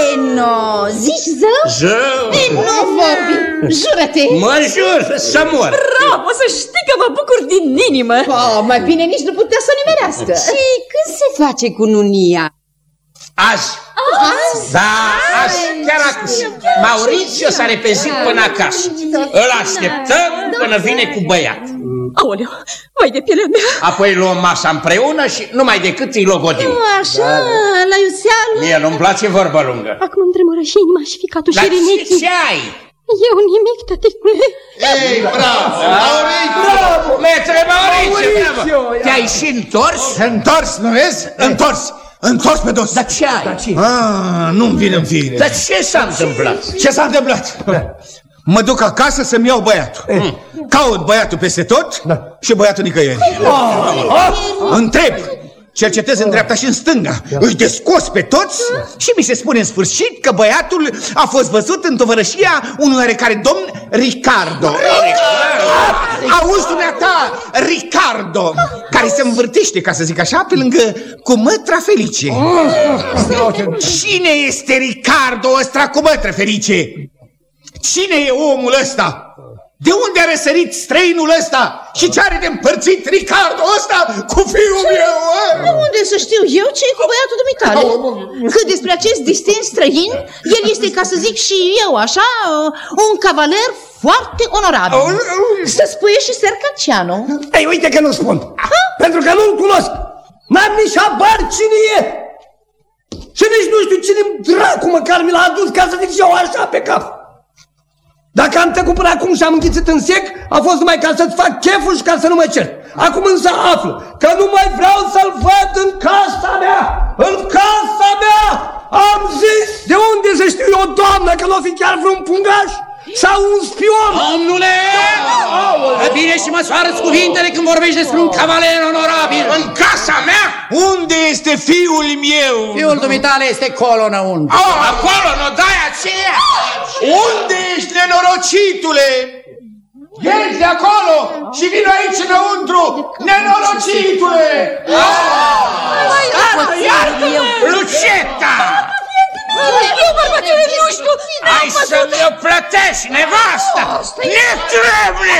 E, no, zici zău? Zău! E, nu vorbi, jură-te! Mă jur să mor! Bravo, să știi că mă bucur din inimă. Oh, mai bine nici nu putea să o nimerească. Și când se face cu nunia? Azi! Da, azi, chiar acum. Maurițiu s-a repezit până acasă. Îl așteptăm până vine cu băiat. Aoleu, vai de pielea mea! Apoi luăm masa împreună și numai decât îi logodim. Așa, la iuțeală. Mie nu-mi place vorba lungă. Acum îmi tremură și inima și ficatul Dar și ce, reneții. ce ai? Eu nimic, tăticule. Ei, bravo! Bravo! Metre Maurițiu, bravo! Te-ai și întors? Întors, nu vezi? Întors! Întors pe dos! Dar ce ai? Ah, nu-mi vine în fire. Dar ce s-a întâmplat? Ce s-a întâmplat? Mă duc acasă să-mi iau băiatul. Caut băiatul peste tot și băiatul nicăieri. Întreb, cercetez în dreapta și în stânga, îi descos pe toți și mi se spune în sfârșit că băiatul a fost văzut în tovărășia unui oarecare domn Ricardo. Auzi dumneata, Ricardo, care se învârtește, ca să zic așa, pe lângă cumătra Felice. Cine este Ricardo ăsta cumătra Felice? Cine e omul ăsta? De unde a răsărit străinul ăsta? Și ce are de împărțit Ricardo ăsta cu fiul meu? a? De unde să știu eu ce e cu băiatul dumitale? Cât despre acest distins străin, el este, ca să zic și eu așa, un cavaler foarte onorabil. Să spuie și Sercaciano. Ei, uite că nu spun. Pentru că nu-l cunosc. N-am nici habar cine e. Și nici nu știu cine dracu măcar mi l-a adus ca să zic și eu așa pe cap. Dacă am trecut până acum și am înghițit în sec, a fost numai ca să-ți fac cheful și ca să nu mă cer. Acum însă aflu că nu mai vreau să-l văd în casa mea! În casa mea! Am zis! De unde să știu eu, doamnă, că nu o fi chiar vreun pungaș? Sau un spion? Domnule! Bine și măsoară-ți cuvintele când vorbești despre un cavaler onorabil. În casa mea? Unde este fiul meu? Fiul dumitale este colo înăuntru. Oh, acolo, nu dai aceea! Unde ești, nenorocitule? Ești de acolo și vin aici înăuntru, nenorocitule! Iartă, iartă! Luceta! Eu, bărbatele, nu știu! Ai să mi-o plătești, nevasta! Ne trebuie!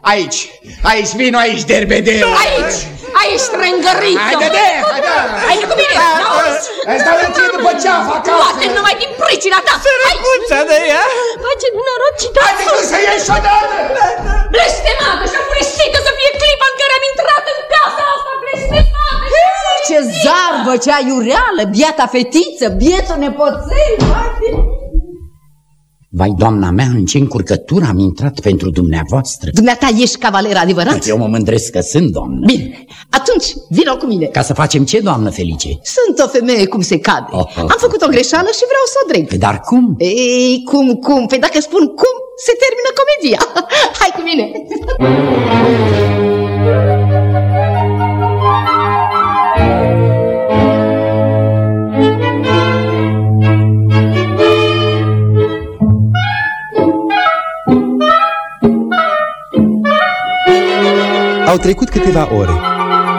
Aici, aici, vino aici, derbedeu! Aici! Aici, strângărită! Haide, de, haide! Aici cu mine! N-auzi? Îți dau ție după ceafa acasă! Poate numai din pricina ta! Sărăcuța de ea! Face nenorocită! Haide că să ieși odată! Blestemată și afurisită să fie clipa în care am intrat în casa asta! Blestemată! Ce zarvă, ce aiureală, biata fetiță, bietul nepoțel, Vai, doamna mea, în ce încurcătură am intrat pentru dumneavoastră? Dumneata ești cavaler adevărat? Eu mă mândresc că sunt, doamnă. Bine, atunci vino cu mine. Ca să facem ce, doamnă Felice? Sunt o femeie cum se cade. Oh, oh, Am făcut o greșeală și vreau să o drept. Păi, dar cum? Ei, cum, cum? Păi dacă spun cum, se termină comedia. Hai cu mine. Trecut câteva ore.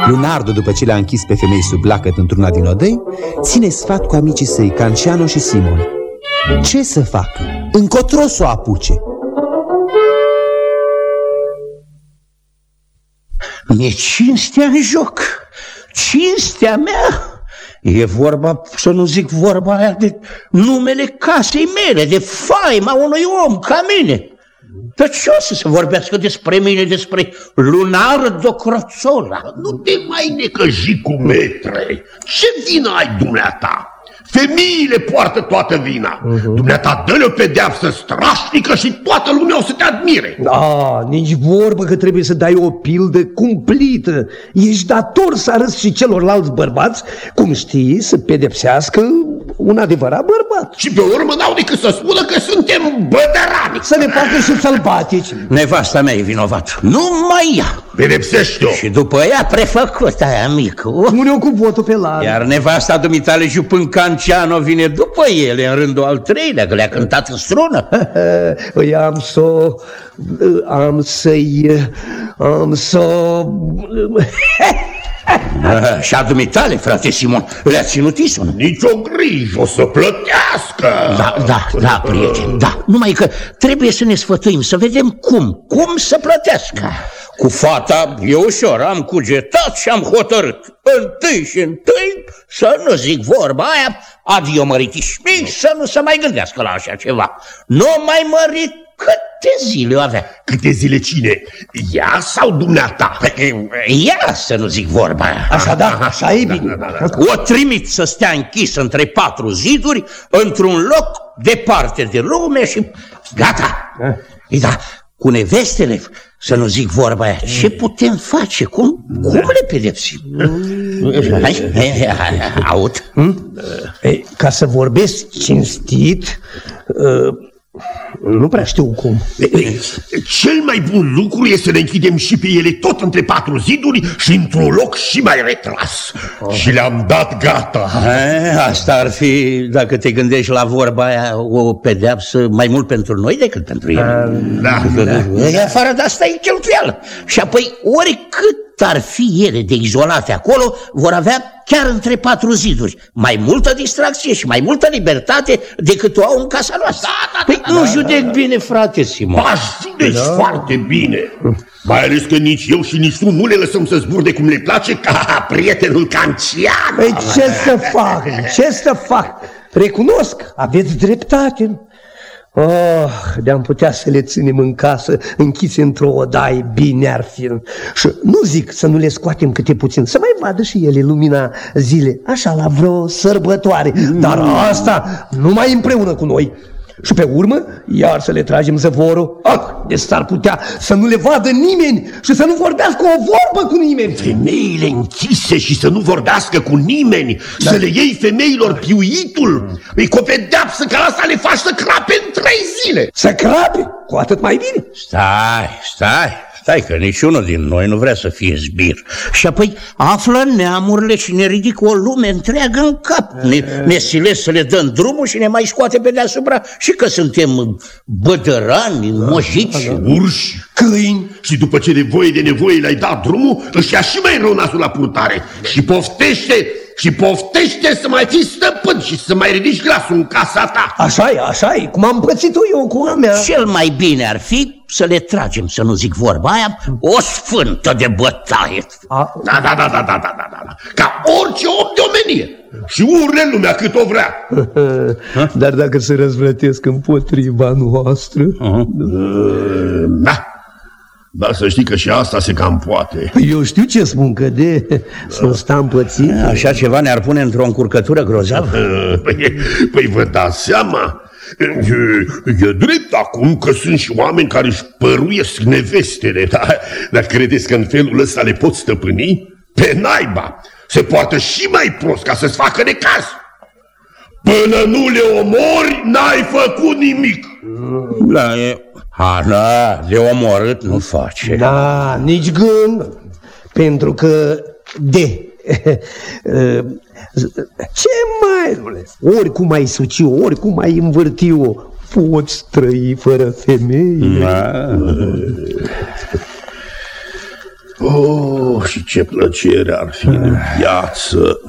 Lunardo, după ce le-a închis pe femei sub lacăt într-una din odăi, ține sfat cu amicii săi, Canciano și Simon. Ce să facă? Încotro să o apuce. E cinstea în joc. Cinstea mea. E vorba, să nu zic vorba aia, de numele casei mele, de faima unui om ca mine. Dar ce o să se vorbească despre mine, despre Lunardo Croțola? Nu te mai necăji cu metre. Ce vină ai dumneata? Femeile poartă toată vina. Uh-huh. Dumneata dă-le o pedeapsă strașnică și toată lumea o să te admire. Da, nici vorbă că trebuie să dai o pildă cumplită. Ești dator să arăți și celorlalți bărbați, cum știi, să pedepsească un adevărat bărbat. Și pe urmă n-au decât să spună că suntem bădărani. Să ne facă și sălbatici. Nevasta mea e vinovat. Nu mai ea. Pedepsește-o. Și după ea prefăcut aia mică. Pune-o cu votul pe la. Iar nevasta dumitale Jupân Canciano vine după ele în rândul al treilea, că le-a cântat în strună. Păi am să am să-i am să Da, și a dumitale, frate Simon, le-a ținut Ison. Nici o grijă, o să plătească. Da, da, da, prieten, da. Numai că trebuie să ne sfătuim, să vedem cum, cum să plătească. Cu fata e ușor, am cugetat și am hotărât. Întâi și întâi să nu zic vorba aia, adio măritișmii, să nu se mai gândească la așa ceva. Nu mai mărit câte zile o avea? Câte zile cine? Ea sau dumneata? Păi, Ea, să nu zic vorba aia. Așa da, așa e bine. O trimit să stea închisă între patru ziduri, într-un loc departe de lume și gata. Ei, da, cu nevestele, să nu zic vorba aia, ce putem face? Cum, cum le pedepsim? Hai, hai, hai, aud. Ei, ca să vorbesc cinstit, uh, nu prea știu cum. Cel mai bun lucru este să ne închidem și pe ele tot între patru ziduri și într-un loc și mai retras. Și le-am dat gata. E, asta ar fi, dacă te gândești la vorba aia, o pedeapsă mai mult pentru noi decât pentru ele. Da, E, afară de asta e cheltuială. Și apoi, oricât ar fi ele de izolate acolo, vor avea chiar între patru ziduri mai multă distracție și mai multă libertate decât o au în casa noastră. Da, da, păi nu judec bine, frate Simon. Ba, ziceți foarte bine. Mai ales că nici eu și nici tu nu le lăsăm să zburde cum le place ca prietenul Cancian. Păi ce să fac? Ce să fac? Recunosc, aveți dreptate. Oh, de-am putea să le ținem în casă, închise într-o odaie, bine ar fi. Și nu zic să nu le scoatem câte puțin, să mai vadă și ele lumina zile, așa la vreo sărbătoare, dar asta numai împreună cu noi. Și pe urmă, iar să le tragem zăvorul. Ah, de s-ar putea să nu le vadă nimeni și să nu vorbească o vorbă cu nimeni. Femeile închise și să nu vorbească cu nimeni, da. să le iei femeilor piuitul, îi cu o pedeapsă ca asta le faci să crape în trei zile. Să crape? Cu atât mai bine. Stai, stai, stai că niciunul din noi nu vrea să fie zbir. Și apoi află neamurile și ne ridică o lume întreagă în cap. Ne, ne silesc să le dăm drumul și ne mai scoate pe deasupra și că suntem bădărani, mojici. Urși, câini și după ce de voie de nevoie le-ai dat drumul, își ia și mai rău nasul la purtare și poftește și poftește să mai fii stăpân și să mai ridici glasul în casa ta. Așa e, așa e, cum am pățit eu cu a mea. Cel mai bine ar fi să le tragem, să nu zic vorba aia, o sfântă de bătaie. A... Da, da, da, da, da, da, da, da, ca orice om de omenie. Și urle lumea cât o vrea. Dar dacă se răzvrătesc împotriva noastră... Da. Dar să știi că și asta se cam poate. Eu știu ce spun, că de să sta împățit. Așa ceva ne-ar pune într-o încurcătură grozavă. Păi, păi vă dați seama? E, e drept acum că sunt și oameni care își păruiesc nevestele, dar, dar credeți că în felul ăsta le pot stăpâni? Pe naiba! Se poartă și mai prost ca să-ți facă necaz! Până nu le omori, n-ai făcut nimic! Da, e... Ha, da, de omorât nu face. Da, nici gând, pentru că de... Ce mai, domnule? Oricum ai suci-o, oricum ai învârti-o, poți trăi fără femeie. Da. Oh, și ce plăcere ar fi în viață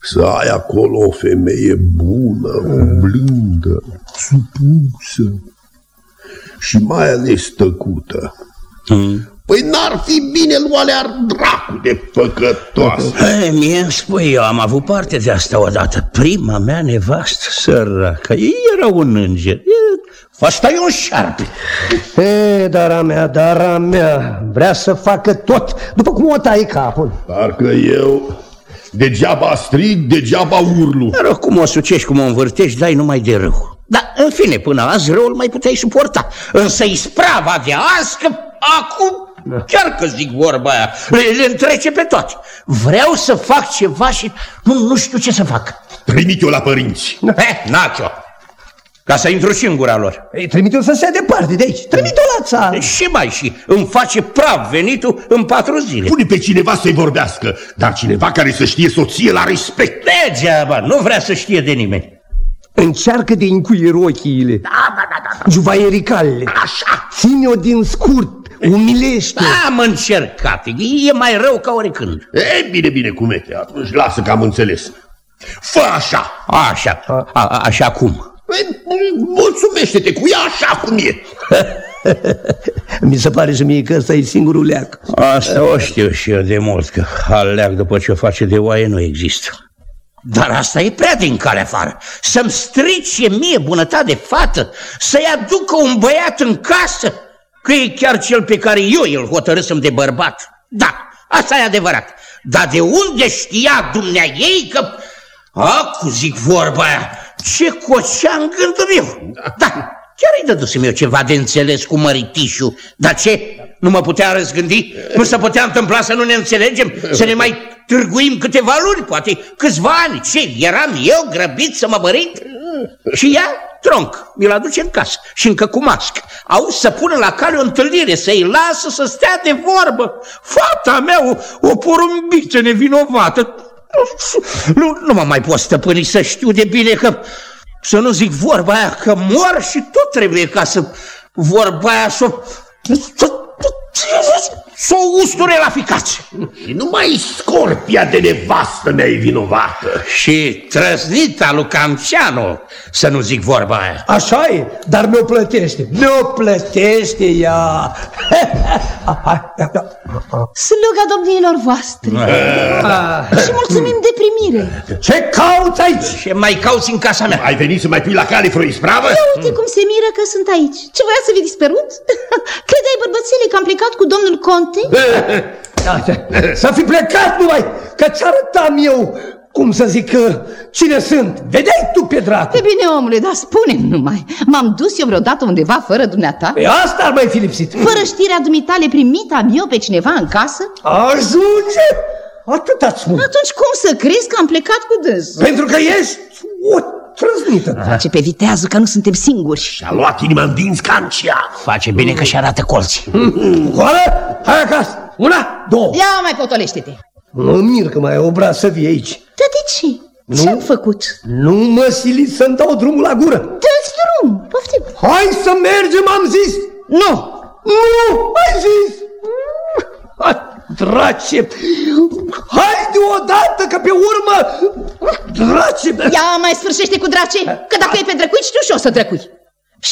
să ai acolo o femeie bună, blândă, supusă și mai ales tăcută. Hmm. Păi n-ar fi bine luale ar dracu de păcătoasă. Ei, mie îmi spui, eu am avut parte de asta odată. Prima mea nevastă, săracă, ei era un înger. E, Asta e un șarpe. E, dara mea, dara mea, vrea să facă tot, după cum o tai capul. Parcă eu degeaba strig, degeaba urlu. Dar cum o sucești, cum o învârtești, dai numai de rău. Dar, în fine, până azi răul mai puteai suporta. Însă isprava de azi, că acum Chiar că zic vorba aia, le, le întrece pe toate. Vreau să fac ceva și nu, nu știu ce să fac. Trimite-o la părinți. He, Nacio, ca să intru și în gura lor. Ei, trimite-o să se departe de aici, trimite-o la țară. Și mai și îmi face praf venitul în patru zile. Pune pe cineva să-i vorbească, dar cineva care să știe soție la respect. Degeaba, nu vrea să știe de nimeni. Încearcă de încuieri ochiile, Da, da, da, da. juvaiericalele. Așa. Ține-o din scurt, Umilește. Am încercat, e mai rău ca oricând. E, bine, bine, cumete, atunci lasă că am înțeles. Fă așa! Așa, a, a, așa cum? E, mulțumește-te cu ea așa cum e. Mi se pare și mie că ăsta e singurul leac. Asta o știu și eu de mult, că al leac după ce o face de oaie nu există. Dar asta e prea din care afară. Să-mi strice mie bunătate de fată, să-i aducă un băiat în casă, că e chiar cel pe care eu îl hotărâsem de bărbat. Da, asta e adevărat. Dar de unde știa dumnea ei că... Acu, zic vorba aia, ce cocea în gândul meu. Da, chiar îi dădusem eu ceva de înțeles cu măritișul. Dar ce? Nu mă putea răzgândi? Nu se putea întâmpla să nu ne înțelegem? Să ne mai târguim câteva luni, poate câțiva ani? Ce, eram eu grăbit să mă mărit? Și ea, tronc, mi-l aduce în casă și încă cu mască. Au să pună la cale o întâlnire, să-i lasă să stea de vorbă. Fata mea, o, o porumbiță nevinovată. Nu, nu mă mai pot stăpâni să știu de bine că, să nu zic vorba aia, că mor și tot trebuie ca să vorba aia să, să, să o usture la ficați. Și numai scorpia de nevastă mea e vinovată. Și trăznita lui Canciano, să nu zic vorba aia. Așa e, dar mi-o plătește. Mi-o plătește ea. Sluga domniilor voastre. Și mulțumim de primire. Ce cauți aici? Ce mai cauți în casa mea? Ai venit să mai pui la cale vreo ispravă? Ia uite cum se miră că sunt aici. Ce voia să vi dispărut? Credeai, bărbățele, că am plecat cu domnul Conte? Să fi plecat numai, că ți arătam eu cum să zic, cine sunt? Vedeai tu pe dracu? E bine, omule, dar spune numai. M-am dus eu vreodată undeva fără dumneata? Pe asta ar mai fi lipsit. Fără știrea dumitale primit am eu pe cineva în casă? Ajunge! Atât ați spun. Atunci cum să crezi că am plecat cu dânsul? Pentru că ești o trăznită. Face pe vitează că nu suntem singuri. Și-a luat inima în dinți cancia. Face bine că și-arată colții. Goală? Hai acasă! Una, două. Ia mai potolește-te. Mă mir că mai ai obraz să vii aici. Dar de ce? Ce-am făcut? Nu mă siliți să-mi dau drumul la gură. Dă-ți drum, poftim. Hai să mergem, am zis. Nu. Nu, ai zis. Drace! Hai deodată, că pe urmă... Drace! Ia mai sfârșește cu drace, că dacă e pe drăcuit, știu și o să drăcuți.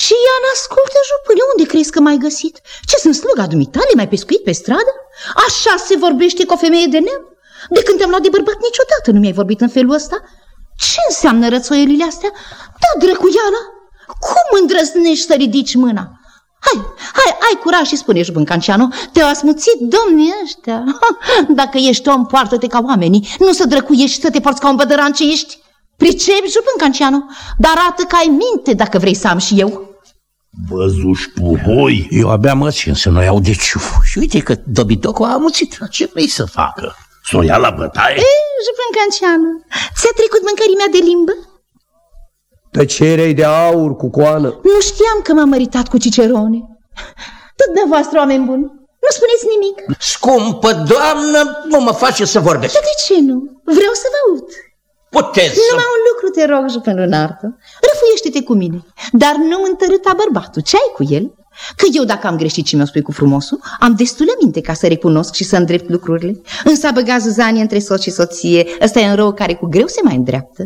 Și ea n-ascultă, jupâne, unde crezi că m-ai găsit? Ce sunt sluga dumitale, mai pescuit pe stradă? Așa se vorbește cu o femeie de neam? De când te-am luat de bărbat niciodată nu mi-ai vorbit în felul ăsta? Ce înseamnă rățoielile astea? Da, drăcuiala, cum îndrăznești să ridici mâna? Hai, hai, ai curaj și spune Jupân Canciano, te-au asmuțit domnii ăștia. Dacă ești om, poartă-te ca oamenii, nu să drăcuiești să te porți ca un bădăran ce ești. Pricepi, Jupân Canciano, dar arată că ai minte dacă vrei să am și eu. Văzuși puhoi. Eu abia mă țin să nu iau de ciuf. Și uite că dobitocul a amuțit. Ce vrei să facă? Să o ia la bătaie? Ei, Jupân Canciano, ți-a trecut mâncării mea de limbă? Tăcerei de aur cu coană. Nu știam că m-am măritat cu Cicerone. Tot dumneavoastră, oameni buni, nu spuneți nimic. Scumpă doamnă, nu mă face să vorbesc. Dar de ce nu? Vreau să vă aud. Puteți să... Numai un lucru te rog, Jupân Lunartă. Răfuiește-te cu mine, dar nu întărâta bărbatul. Ce ai cu el? Că eu, dacă am greșit și mi-o spui cu frumosul, am destulă minte ca să recunosc și să îndrept lucrurile. Însă a băgat zuzanie între soț și soție, ăsta e un rău care cu greu se mai îndreaptă.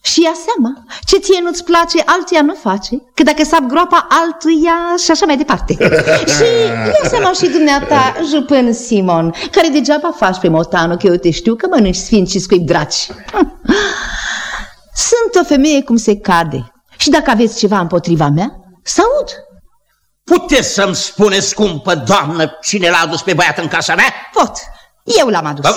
Și ia seama, ce ție nu-ți place, altuia nu face, că dacă sap groapa altuia și așa mai departe. și ia seama și dumneata, jupân Simon, care degeaba faci pe motanu, că eu te știu că mănânci sfinți și scuip draci. Sunt o femeie cum se cade și dacă aveți ceva împotriva mea, să aud. Puteți să-mi spuneți, scumpă doamnă, cine l-a adus pe băiat în casa mea? Pot. Eu l-am adus.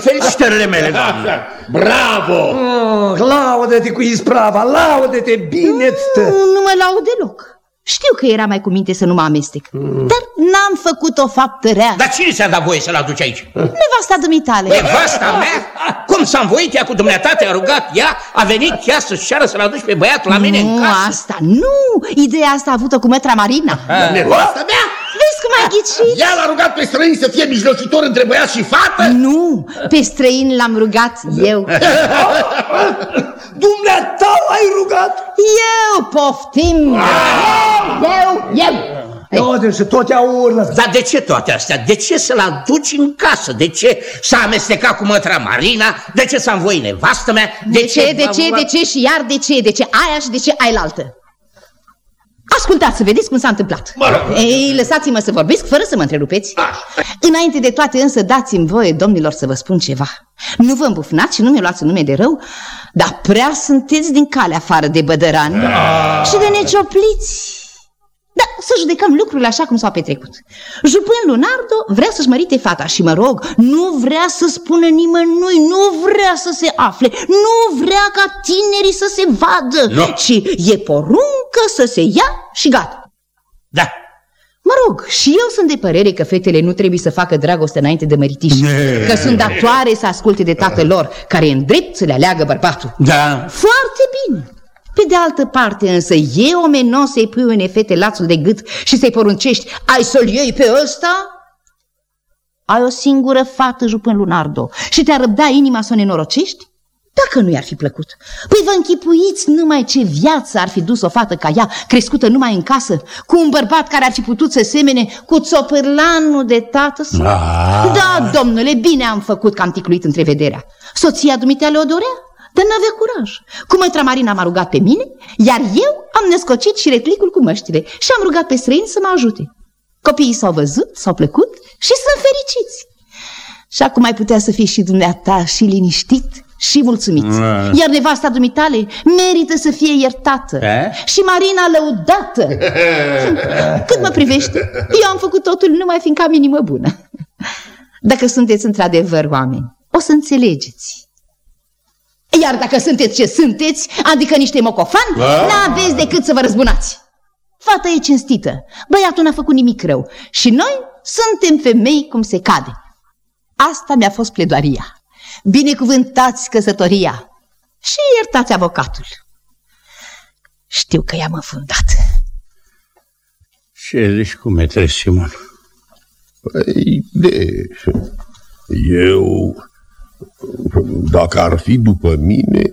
Felicitările mele, doamnă! Bravo! Oh, laudă-te cu isprava, laudă-te, bine Nu, nu mă laud deloc. Știu că era mai cu minte să nu mă amestec, mm. dar n-am făcut o faptă rea. Dar cine ți-a dat voie să-l aduci aici? Nevasta dumitale. Nevasta mea? Cum s-a învoit ea cu dumneata, te-a rugat ea, a venit ea să-și ceară să-l aduci pe băiatul la mine nu, în casă? asta, nu! Ideea asta a avut-o cu mătra Marina. Nevasta mea? Vezi cum ai ghicit? Ea l-a rugat pe străin să fie mijlocitor între băiat și fată? Nu, pe străin l-am rugat eu. Dumneata l-ai rugat? Eu poftim! Eu, eu! Toate și tot ia urlă. Dar de ce toate astea? De ce să-l aduci în casă? De ce s-a amestecat cu mătra Marina? De ce să învoi nevastă mea? De ce, de ce, de ce și iar de ce? De ce aia și de ce ai altă? Ascultați să vedeți cum s-a întâmplat. Ei, lăsați-mă să vorbesc fără să mă întrerupeți. Înainte de toate însă dați-mi voie, domnilor, să vă spun ceva. Nu vă îmbufnați și nu mi luați nume de rău, dar prea sunteți din cale afară de bădărani și de neciopliți. Da, să judecăm lucrurile așa cum s-au petrecut. Jupân Lunardo vrea să-și mărite fata și, mă rog, nu vrea să spună nimănui, nu vrea să se afle, nu vrea ca tinerii să se vadă, Nu. ci e poruncă să se ia și gata. Da. Mă rog, și eu sunt de părere că fetele nu trebuie să facă dragoste înainte de măritiș, Ne. că sunt datoare să asculte de tatăl lor, care e în drept să le aleagă bărbatul. Da. Foarte bine. Pe de altă parte însă, e omenos să-i pui unei fete lațul de gât și să-i poruncești, ai să-l iei pe ăsta? Ai o singură fată, jupân Lunardo, și te-ar răbda inima să o nenorocești? Dacă nu i-ar fi plăcut. Păi vă închipuiți numai ce viață ar fi dus o fată ca ea, crescută numai în casă, cu un bărbat care ar fi putut să semene cu țopârlanul de tată său. Ah. Da, domnule, bine am făcut că am ticluit întrevederea. Soția dumitale o dorea, dar n-avea curaj. Cu mătra Marina m-a rugat pe mine, iar eu am născocit și reclicul cu măștile și am rugat pe străini să mă ajute. Copiii s-au văzut, s-au plăcut și sunt fericiți. Și acum ai putea să fii și dumneata și liniștit și mulțumit. Mm. Iar nevasta dumitale merită să fie iertată E? și Marina lăudată. Cât mă privește, eu am făcut totul numai fiindcă am inimă bună. Dacă sunteți într-adevăr oameni, o să înțelegeți. Iar dacă sunteți ce sunteți, adică niște mocofani, Da. n-aveți decât să vă răzbunați. Fata e cinstită, băiatul n-a făcut nimic rău și noi suntem femei cum se cade. Asta mi-a fost pledoaria. Binecuvântați căsătoria și iertați avocatul. Știu că i-am înfundat. Ce zici cu metre Simon? Păi, de... Eu, dacă ar fi după mine,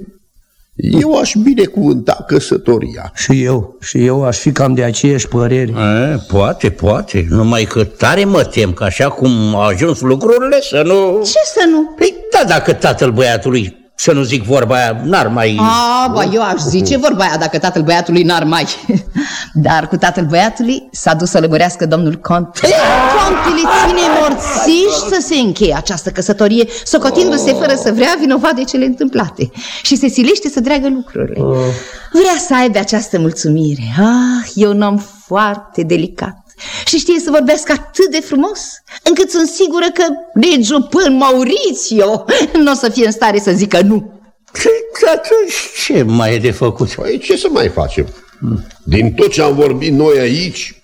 eu aș binecuvânta căsătoria. Și eu, și eu aș fi cam de aceeași părere. E, poate, poate, numai că tare mă tem că așa cum au ajuns lucrurile să nu... Ce să nu? Păi da, dacă tatăl băiatului, să nu zic vorba aia, n-ar mai... A, ba, eu aș zice vorba aia dacă tatăl băiatului n-ar mai. Dar cu tatăl băiatului s-a dus să lămurească domnul cont. Contele ține morțiși să se încheie această căsătorie, socotindu-se fără să vrea vinovat de cele întâmplate. Și se silește să dreagă lucrurile. Vrea să aibă această mulțumire. Ah, e un om foarte delicat. Și știe să vorbească atât de frumos, încât sunt sigură că legul până Mauricio nu o să fie în stare să zică nu. Și atunci ce mai e de făcut? Păi ce să mai facem? Din tot ce am vorbit noi aici,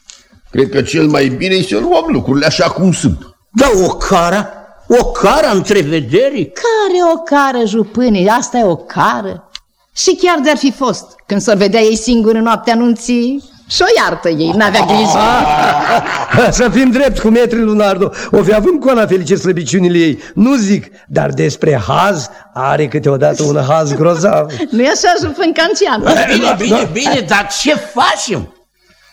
cred că cel mai bine e să luăm lucrurile așa cum sunt. Da, o cara? O cara întrevederii? Care o cară, jupâne, asta e o cară. Și chiar de-ar fi fost, când s-o vedea ei singur în noaptea anunții, și o iartă ei, n-avea grijă. Să fim drept cu metri Lunardo, o fi având coana felice slăbiciunile ei, nu zic, dar despre haz are câteodată un haz grozav. Nu-i așa, jupân cancian? Bine, bine, bine, dar ce facem?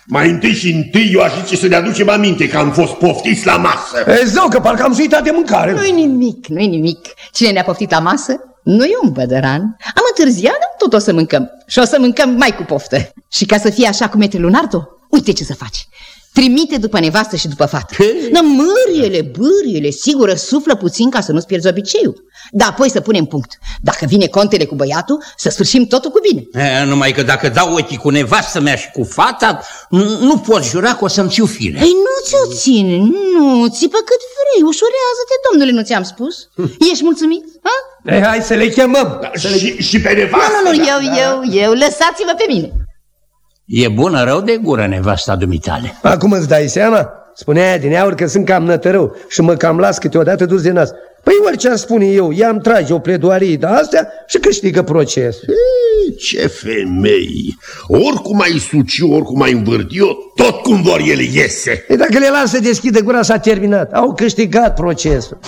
Mai întâi și întâi eu aș zice să ne aducem aminte că am fost poftiți la masă. E, zău, că parcă am suitat de mâncare. Nu-i nimic, nu-i nimic. Cine ne-a poftit la masă? Nu e un bădăran. Am întârziat, dar tot o să mâncăm. Și o să mâncăm mai cu poftă. Și ca să fie așa cum e Lunardo, uite ce să faci. Trimite după nevastă și după fată. Nă, mâriele, bâriele, sigur, suflă puțin ca să nu-ți pierzi obiceiul. Dar apoi să punem punct. Dacă vine contele cu băiatul, să sfârșim totul cu bine. E, numai că dacă dau ochii cu nevastă mea și cu fata, nu, nu pot jura că o să-mi țiu fire. Ei, nu ți-o ține, nu, țipă cât vrei, ușurează-te, domnule, nu ți-am spus? Ești mulțumit? Ha? Ei, hai să le chemăm. Da, și, și pe nevastă. Nu, nu, nu, da. eu, eu, eu, lăsați-vă pe mine. E bună rău de gură nevasta dumitale. Acum îți dai seama? Spunea aia din aur că sunt cam nătărău și mă cam las câteodată dus de nas. Păi orice aș spune eu, ea îmi trage o pledoarie de astea și câștigă procesul. Ei, Ce femei! Oricum ai suci, oricum ai învârti tot cum vor ele iese. E dacă le lasă deschide gura, s-a terminat. Au câștigat procesul.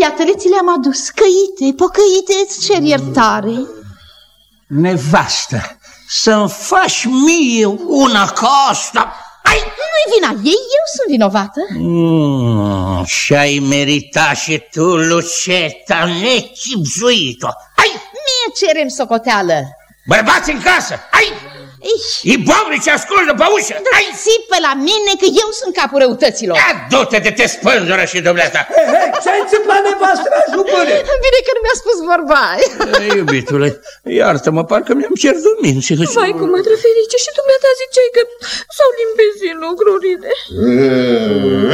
Iată-le ți le-am adus, căite, pocăite, îți cer iertare. Nevastă, să-mi faci mie una ca asta? Hai! Nu-i vina ei, eu sunt vinovată. Mm, și-ai meritat și tu, Luceta, nechipzuit-o. Hai! Mie cerem socoteală. Bărbați în casă, hai! Ei, E bobrici, ascult după ușă, hai! țipă la mine că eu sunt capul răutăților. Ia du-te de te spânzură și dumneata. Hei, ce-ai întâmplat nevastă mea, jupâne? Bine că nu mi-a spus vorba aia. Ei, Iubitule, iartă-mă, parcă mi-am pierdut mințile. Vai, cum mă ferice și dumneata ziceai că s-au limpezit lucrurile.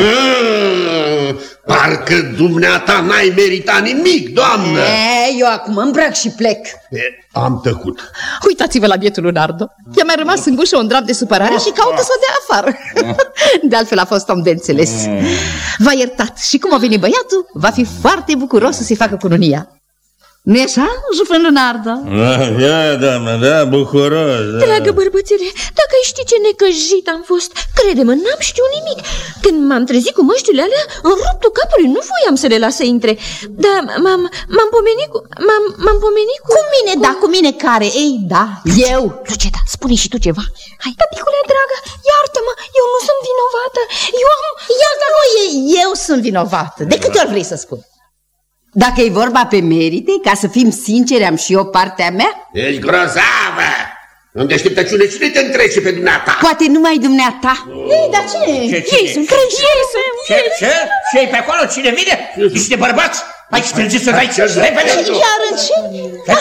Mm, Parcă dumneata n-ai meritat nimic, doamnă! E, eu acum îmbrac și plec. E, Am tăcut. Uitați-vă la bietul Leonardo. I-a mai rămas în gușă un drap de supărare și caută să o dea afară. De altfel a fost om de înțeles. V-a iertat și cum a venit băiatul, va fi foarte bucuros să se facă cununia. Nu e așa, Jufân Leonardo? Da, da, doamnă, da, bucuros. Da. Dragă bărbățele, dacă ai ști ce necăjit am fost, crede-mă, n-am știut nimic. Când m-am trezit cu măștile alea, în ruptul capului, nu voiam să le las să intre. Dar m-am, m-am pomenit cu... M-am, m-am pomenit cu... Cu mine, da, cu mine care? Ei, da, eu. Luceta, spune și tu ceva. Hai. Tăticule dragă, iartă-mă, eu nu sunt vinovată. Eu am... Iartă nu e, eu sunt vinovată. De câte ori vrei să spun? Dacă e vorba pe merite, ca să fim sinceri, am și eu partea mea? Ești grozavă! În deșteptăciune cine te întrece pe dumneata? Poate numai dumneata. Ei, dar ce? Ce, Ei cine? sunt crezi, ei sunt... Ce, ce? Ce e pe acolo? Cine vine? Niște bărbați? Hai, strângeți-o de aici, repede! Iar în ce?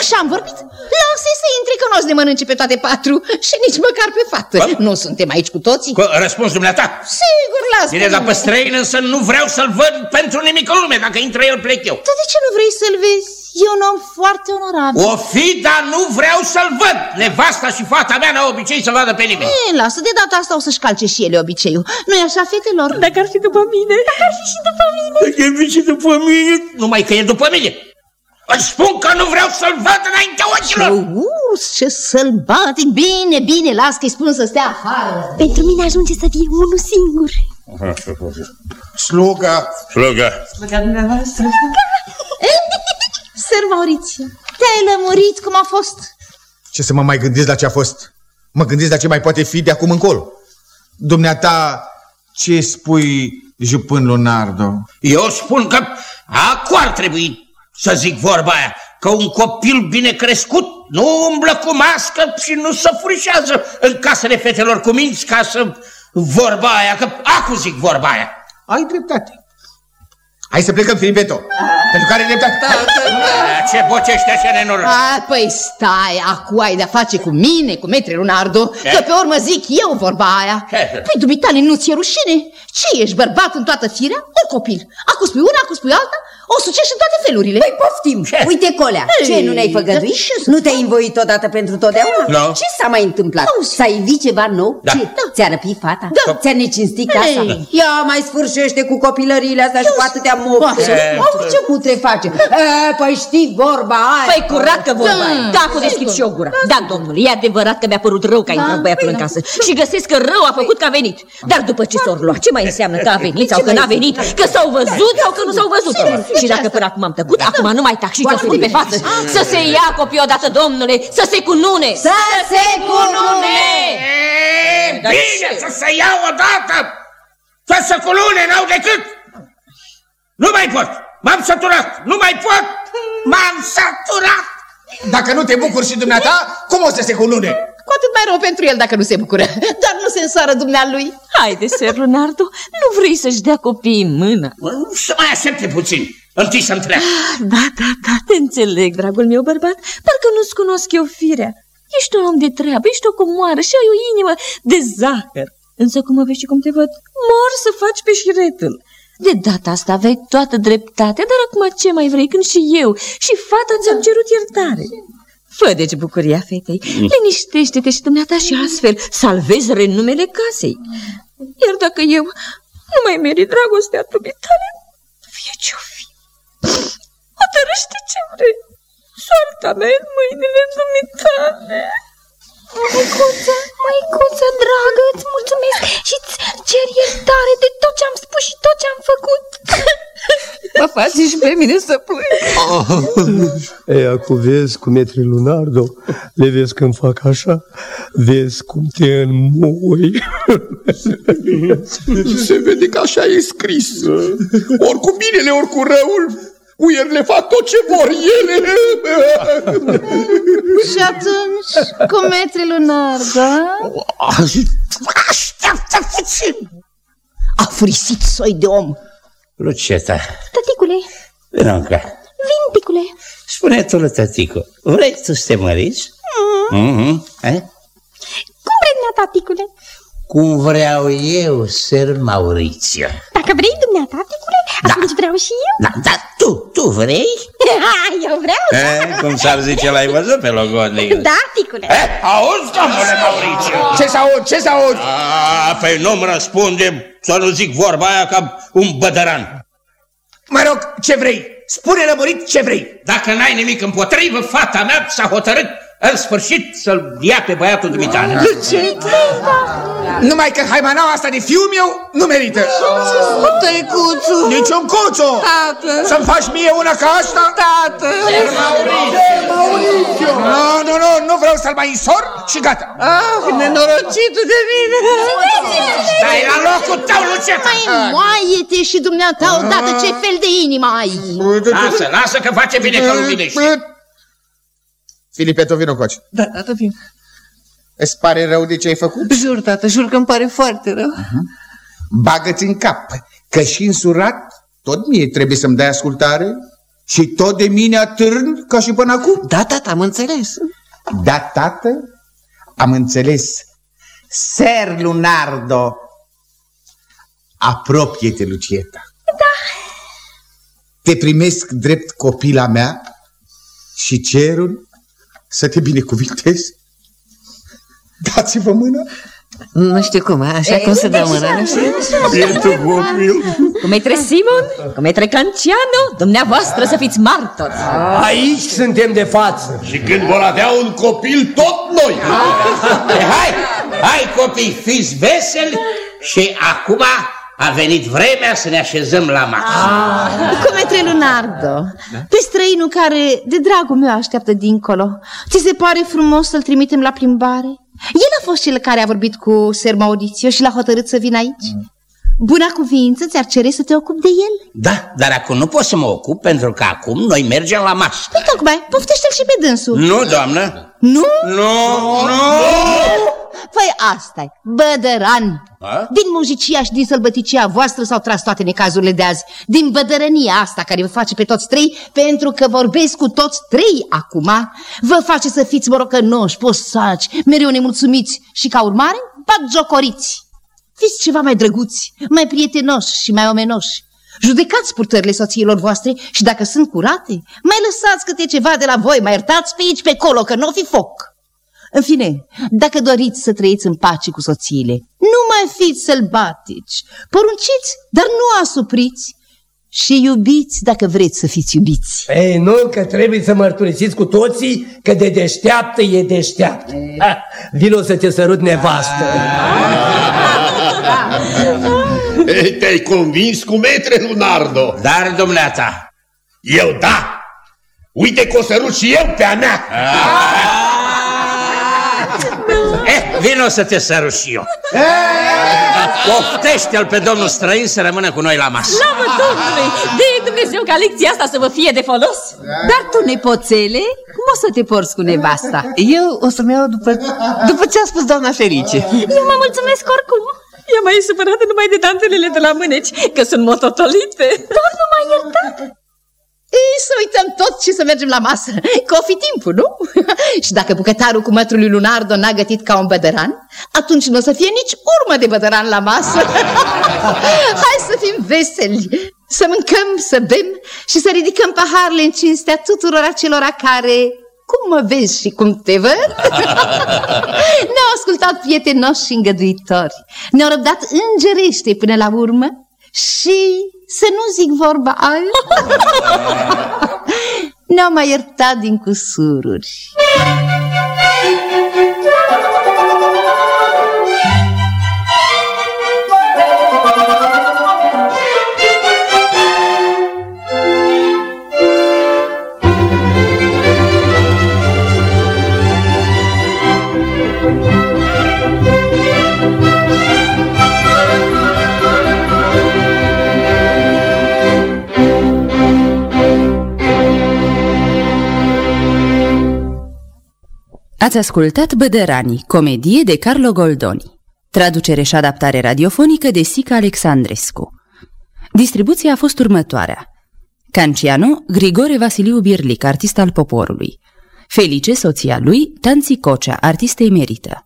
Așa am vorbit? Lasă-i să intre că nu o să ne mănânce pe toate patru și nici măcar pe fată. Nu suntem aici cu toții? Cu răspuns dumneata? Sigur, lasă Bine, dar pe străin însă nu vreau să-l văd pentru nimic în lume. Dacă intră el, plec eu. Dar de ce nu vrei să-l vezi? E un om foarte onorabil. O fi, dar nu vreau să-l văd. Nevasta și fata mea n-au obicei să vadă pe nimeni. E, lasă, de data asta o să-și calce și ele obiceiul. Nu-i așa, fetelor? Dacă ar fi după mine. Dacă ar fi și după mine. Dacă e și după mine, numai că e după mine. Îți spun că nu vreau să-l văd înaintea ochilor. Urs, ce sălbatic! Bine, bine, las că-i spun să stea afară. Pentru mine ajunge să fie unul singur. Sluga, Sluga. Săr Maurițiu, te-ai lămurit cum a fost? ce să mă mai gândesc la ce a fost? Mă gândesc la ce mai poate fi de acum încolo. Dumneata, ce spui, jupân Leonardo? Eu spun că acum ar trebui să zic vorba aia, că un copil bine crescut nu umblă cu mască și nu se furișează în casele fetelor cu minți ca să vorba aia, că acu zic vorba aia. Ai dreptate. Hai să plecăm, Filipeto. Pentru care dreptate. Aia, Ce bocește așa nenoroc? A, păi stai, acu ai de-a face cu mine, cu metre Leonardo, că pe urmă zic eu vorba aia. Ce? Păi, dumitale, nu ți-e rușine? Ce, ești bărbat în toată firea? O copil. Acu spui una, acu spui alta? O sucești în toate felurile. Păi poftim, uite colea, Ei, ce, nu ne-ai făgăduit? dar ce să Nu te-ai învoit odată pentru totdeauna? Nu. Ce s-a mai întâmplat? S-a invit ceva nou? Da. Ce? Ți-a răpit fata? Da. Ți-a necinstit casa? Ei. Ia mai sfârșește cu copilăriile astea și cu atâtea mopse. Ce? Au ce putre face? E, păi știi vorba aia. Păi curat că vorba Da, aia. Da, cu deschid și o gură. Da, domnule, e adevărat că mi-a părut rău că a intrat băiatul în casă. Și găsesc că rău a făcut că a venit. Dar după ce s-au luat, ce mai înseamnă că a venit sau că n-a venit? Că s-au văzut sau că nu s-au văzut? Și dacă până acum am tăcut, acum nu mai tac și ți-o spun pe față. Să se ia copii odată, domnule, să se cunune! Să se cunune! E, bine să se ia odată! Să se culune, n-au decât! Nu mai pot! M-am săturat! Nu mai pot! M-am săturat! Dacă nu te bucuri și dumneata, cum o să se cunune? Cu atât mai rău pentru el dacă nu se bucură. Dar nu se însoară dumnealui. Haide, Ser Leonardo, nu vrei să-și dea copiii în mână? Să mai aștepte puțin. Întâi să-mi treacă. Da, da, da, te înțeleg, dragul meu bărbat, parcă nu-ți cunosc eu firea. Ești un om de treabă, ești o comoară și ai o inimă de zahăr. Însă cum mă vezi și cum te văd, mor să faci pe șiretul. De data asta aveai toată dreptatea, dar acum ce mai vrei când și eu și fata ți-am cerut iertare. Fă deci bucuria fetei, liniștește-te și dumneata și astfel salvezi renumele casei. Iar dacă eu nu mai merit dragostea dumitale, fie ce-o fi. Hotărăște ce vrei. Soarta mea e în mâinile dumitale. Măicuță, măicuță dragă, îți mulțumesc și îți cer iertare de tot ce am spus și tot ce am făcut. Mă faci și pe mine să plâng. Ei, acum vezi cum e Trilunardo, le vezi când fac așa, vezi cum te înmoi. Se vede că așa e scris. Ori cu binele, ori cu răul, uierile fac tot ce vor ele. Și atunci, cu metri lunar, da? Așteaptă puțin! A frisit soi de om. Luceta, Tăticule, vină încă. vin, picule. Spune tu lui tăticu, vrei tu să te măriți? Mm-hmm. Eh? Cum vrei dumneata, picule? Cum vreau eu, Sir Maurițiu. Dacă vrei dumneata, picule, atunci vreau și eu. Da, da, tu, tu vrei? eu vreau, Eh, da. cum s-ar zice, l-ai văzut pe logodnic? Da, picule. Eh, auzi, domnule Maurițiu? Ce să aud, ce să aud? A, păi nu-mi răspunde, să nu zic vorba aia ca un bădăran. Mă rog, ce vrei? Spune lămurit ce vrei. Dacă n-ai nimic împotrivă, fata mea s-a hotărât în sfârșit să-l ia pe băiatul dumitale. Ce? Numai că haimanaua asta de fiul meu nu merită. Tăicuțu! Niciun cuțu! Tată! Să-mi faci mie una ca asta? Tată! Nu, nu, nu, nu vreau să-l mai însor și gata. Ah, nenorocitul de mine! Stai la locul tău, Luceta! Mai moaie-te și dumneata odată, ce fel de inimă ai? Lasă, lasă că face bine că nu vine și... Filipe, tu vino coci. Da, tată, vin. Îți pare rău de ce ai făcut? Jur, tată, jur că îmi pare foarte rău. Bagă-ți în cap că și însurat tot mie trebuie să-mi dai ascultare și tot de mine atârn ca și până acum. Da, tată, am înțeles. Da, tată, am înțeles. Ser Lunardo, apropie-te, Lucieta. Da. Te primesc drept copila mea și cerul să te binecuvintez. Dați-vă mână. Nu știu cum, așa cum se dă mâna, nu știu. Bietul copil. Cu metre Simon, cu metre Canciano, dumneavoastră să fiți martori. Aici suntem de față. Și când vor avea un copil, tot noi. Eh, Hai, hai copii, fiți veseli și acum a venit vremea să ne așezăm la masă. Cum e Leonardo? Pe străinul care, de dragul meu, așteaptă dincolo. Ți se pare frumos să-l trimitem la plimbare? El a fost cel care a vorbit cu Ser Mauricio și l-a hotărât să vină aici. Buna cuvință ți-ar cere să te ocupi de el? Da, dar acum nu pot să mă ocup pentru că acum noi mergem la masă. Păi tocmai, poftește-l și pe dânsul. Nu, doamnă. Nu? Nu, nu. Păi asta e, bădăran. A? Din muzicia și din sălbăticia voastră s-au tras toate necazurile de azi. Din bădărănia asta care vă face pe toți trei, pentru că vorbesc cu toți trei acum, vă face să fiți morocănoși, posaci, mereu nemulțumiți și ca urmare, batjocoriți. Fiți ceva mai drăguți, mai prietenoși și mai omenoși. Judecați purtările soțiilor voastre și dacă sunt curate, mai lăsați câte ceva de la voi, mai iertați pe aici, pe acolo, că nu o fi foc. În fine, dacă doriți să trăiți în pace cu soțiile, nu mai fiți sălbatici, porunciți, dar nu asupriți și iubiți dacă vreți să fiți iubiți. Ei, nu, că trebuie să mărturisiți cu toții că de deșteaptă e deșteaptă. Ha, Vino să te sărut nevastă. Ei, Te-ai convins cu metre, Lunardo? Dar, dumneata, Eu da! Uite că o sărut și eu pe a mea! Eh, vino să te sărut și eu. Poftește-l pe domnul străin să rămână cu noi la masă. Slavă Domnului! De Dumnezeu ca lecția asta să vă fie de folos! Dar tu, nepoțele, cum o să te porți cu nevasta? Eu o să-mi iau după, după ce a spus doamna Ferice. Eu mă mulțumesc oricum. E mai supărată numai de dantelele de la mâneci, că sunt mototolite. Doar nu m-ai iertat. Ei, să uităm tot și să mergem la masă, că o fi timpul, nu? și dacă bucătarul cu mătrul lui Lunardo n-a gătit ca un bădăran, atunci nu o să fie nici urmă de bădăran la masă. Hai să fim veseli, să mâncăm, să bem și să ridicăm paharele în cinstea tuturor acelora care, cum mă vezi și cum te văd, ne-au ascultat prietenoși și îngăduitori, ne-au răbdat îngerește până la urmă și să nu zic vorba aia, ne-au mai iertat din cusururi. Ați ascultat Bădăranii, comedie de Carlo Goldoni. Traducere și adaptare radiofonică de Sica Alexandrescu. Distribuția a fost următoarea. Canciano, Grigore Vasiliu Birlic, artist al poporului. Felice, soția lui, Tanți Cocea, artistă emerită.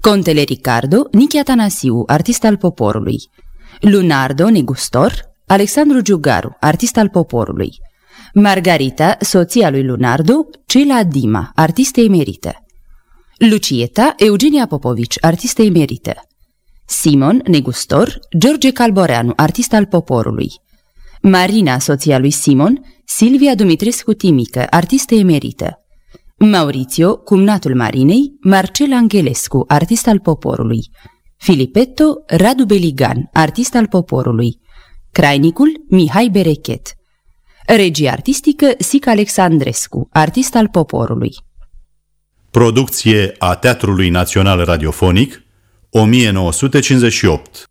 Contele Ricardo, Nichi Atanasiu, artist al poporului. Lunardo, negustor, Alexandru Giugaru, artist al poporului. Margarita, soția lui Lunardo, Cela Dima, artistă emerită. Lucieta, Eugenia Popovici, artistă emerită. Simon, negustor, George Calboreanu, artist al poporului. Marina, soția lui Simon, Silvia Dumitrescu Timică, artistă emerită. Maurizio, cumnatul Marinei, Marcel Angelescu, artist al poporului. Filipetto, Radu Beligan, artist al poporului. Crainicul, Mihai Berechet. Regie artistică, Sic Alexandrescu, artist al poporului. Producție a Teatrului Național Radiofonic 1958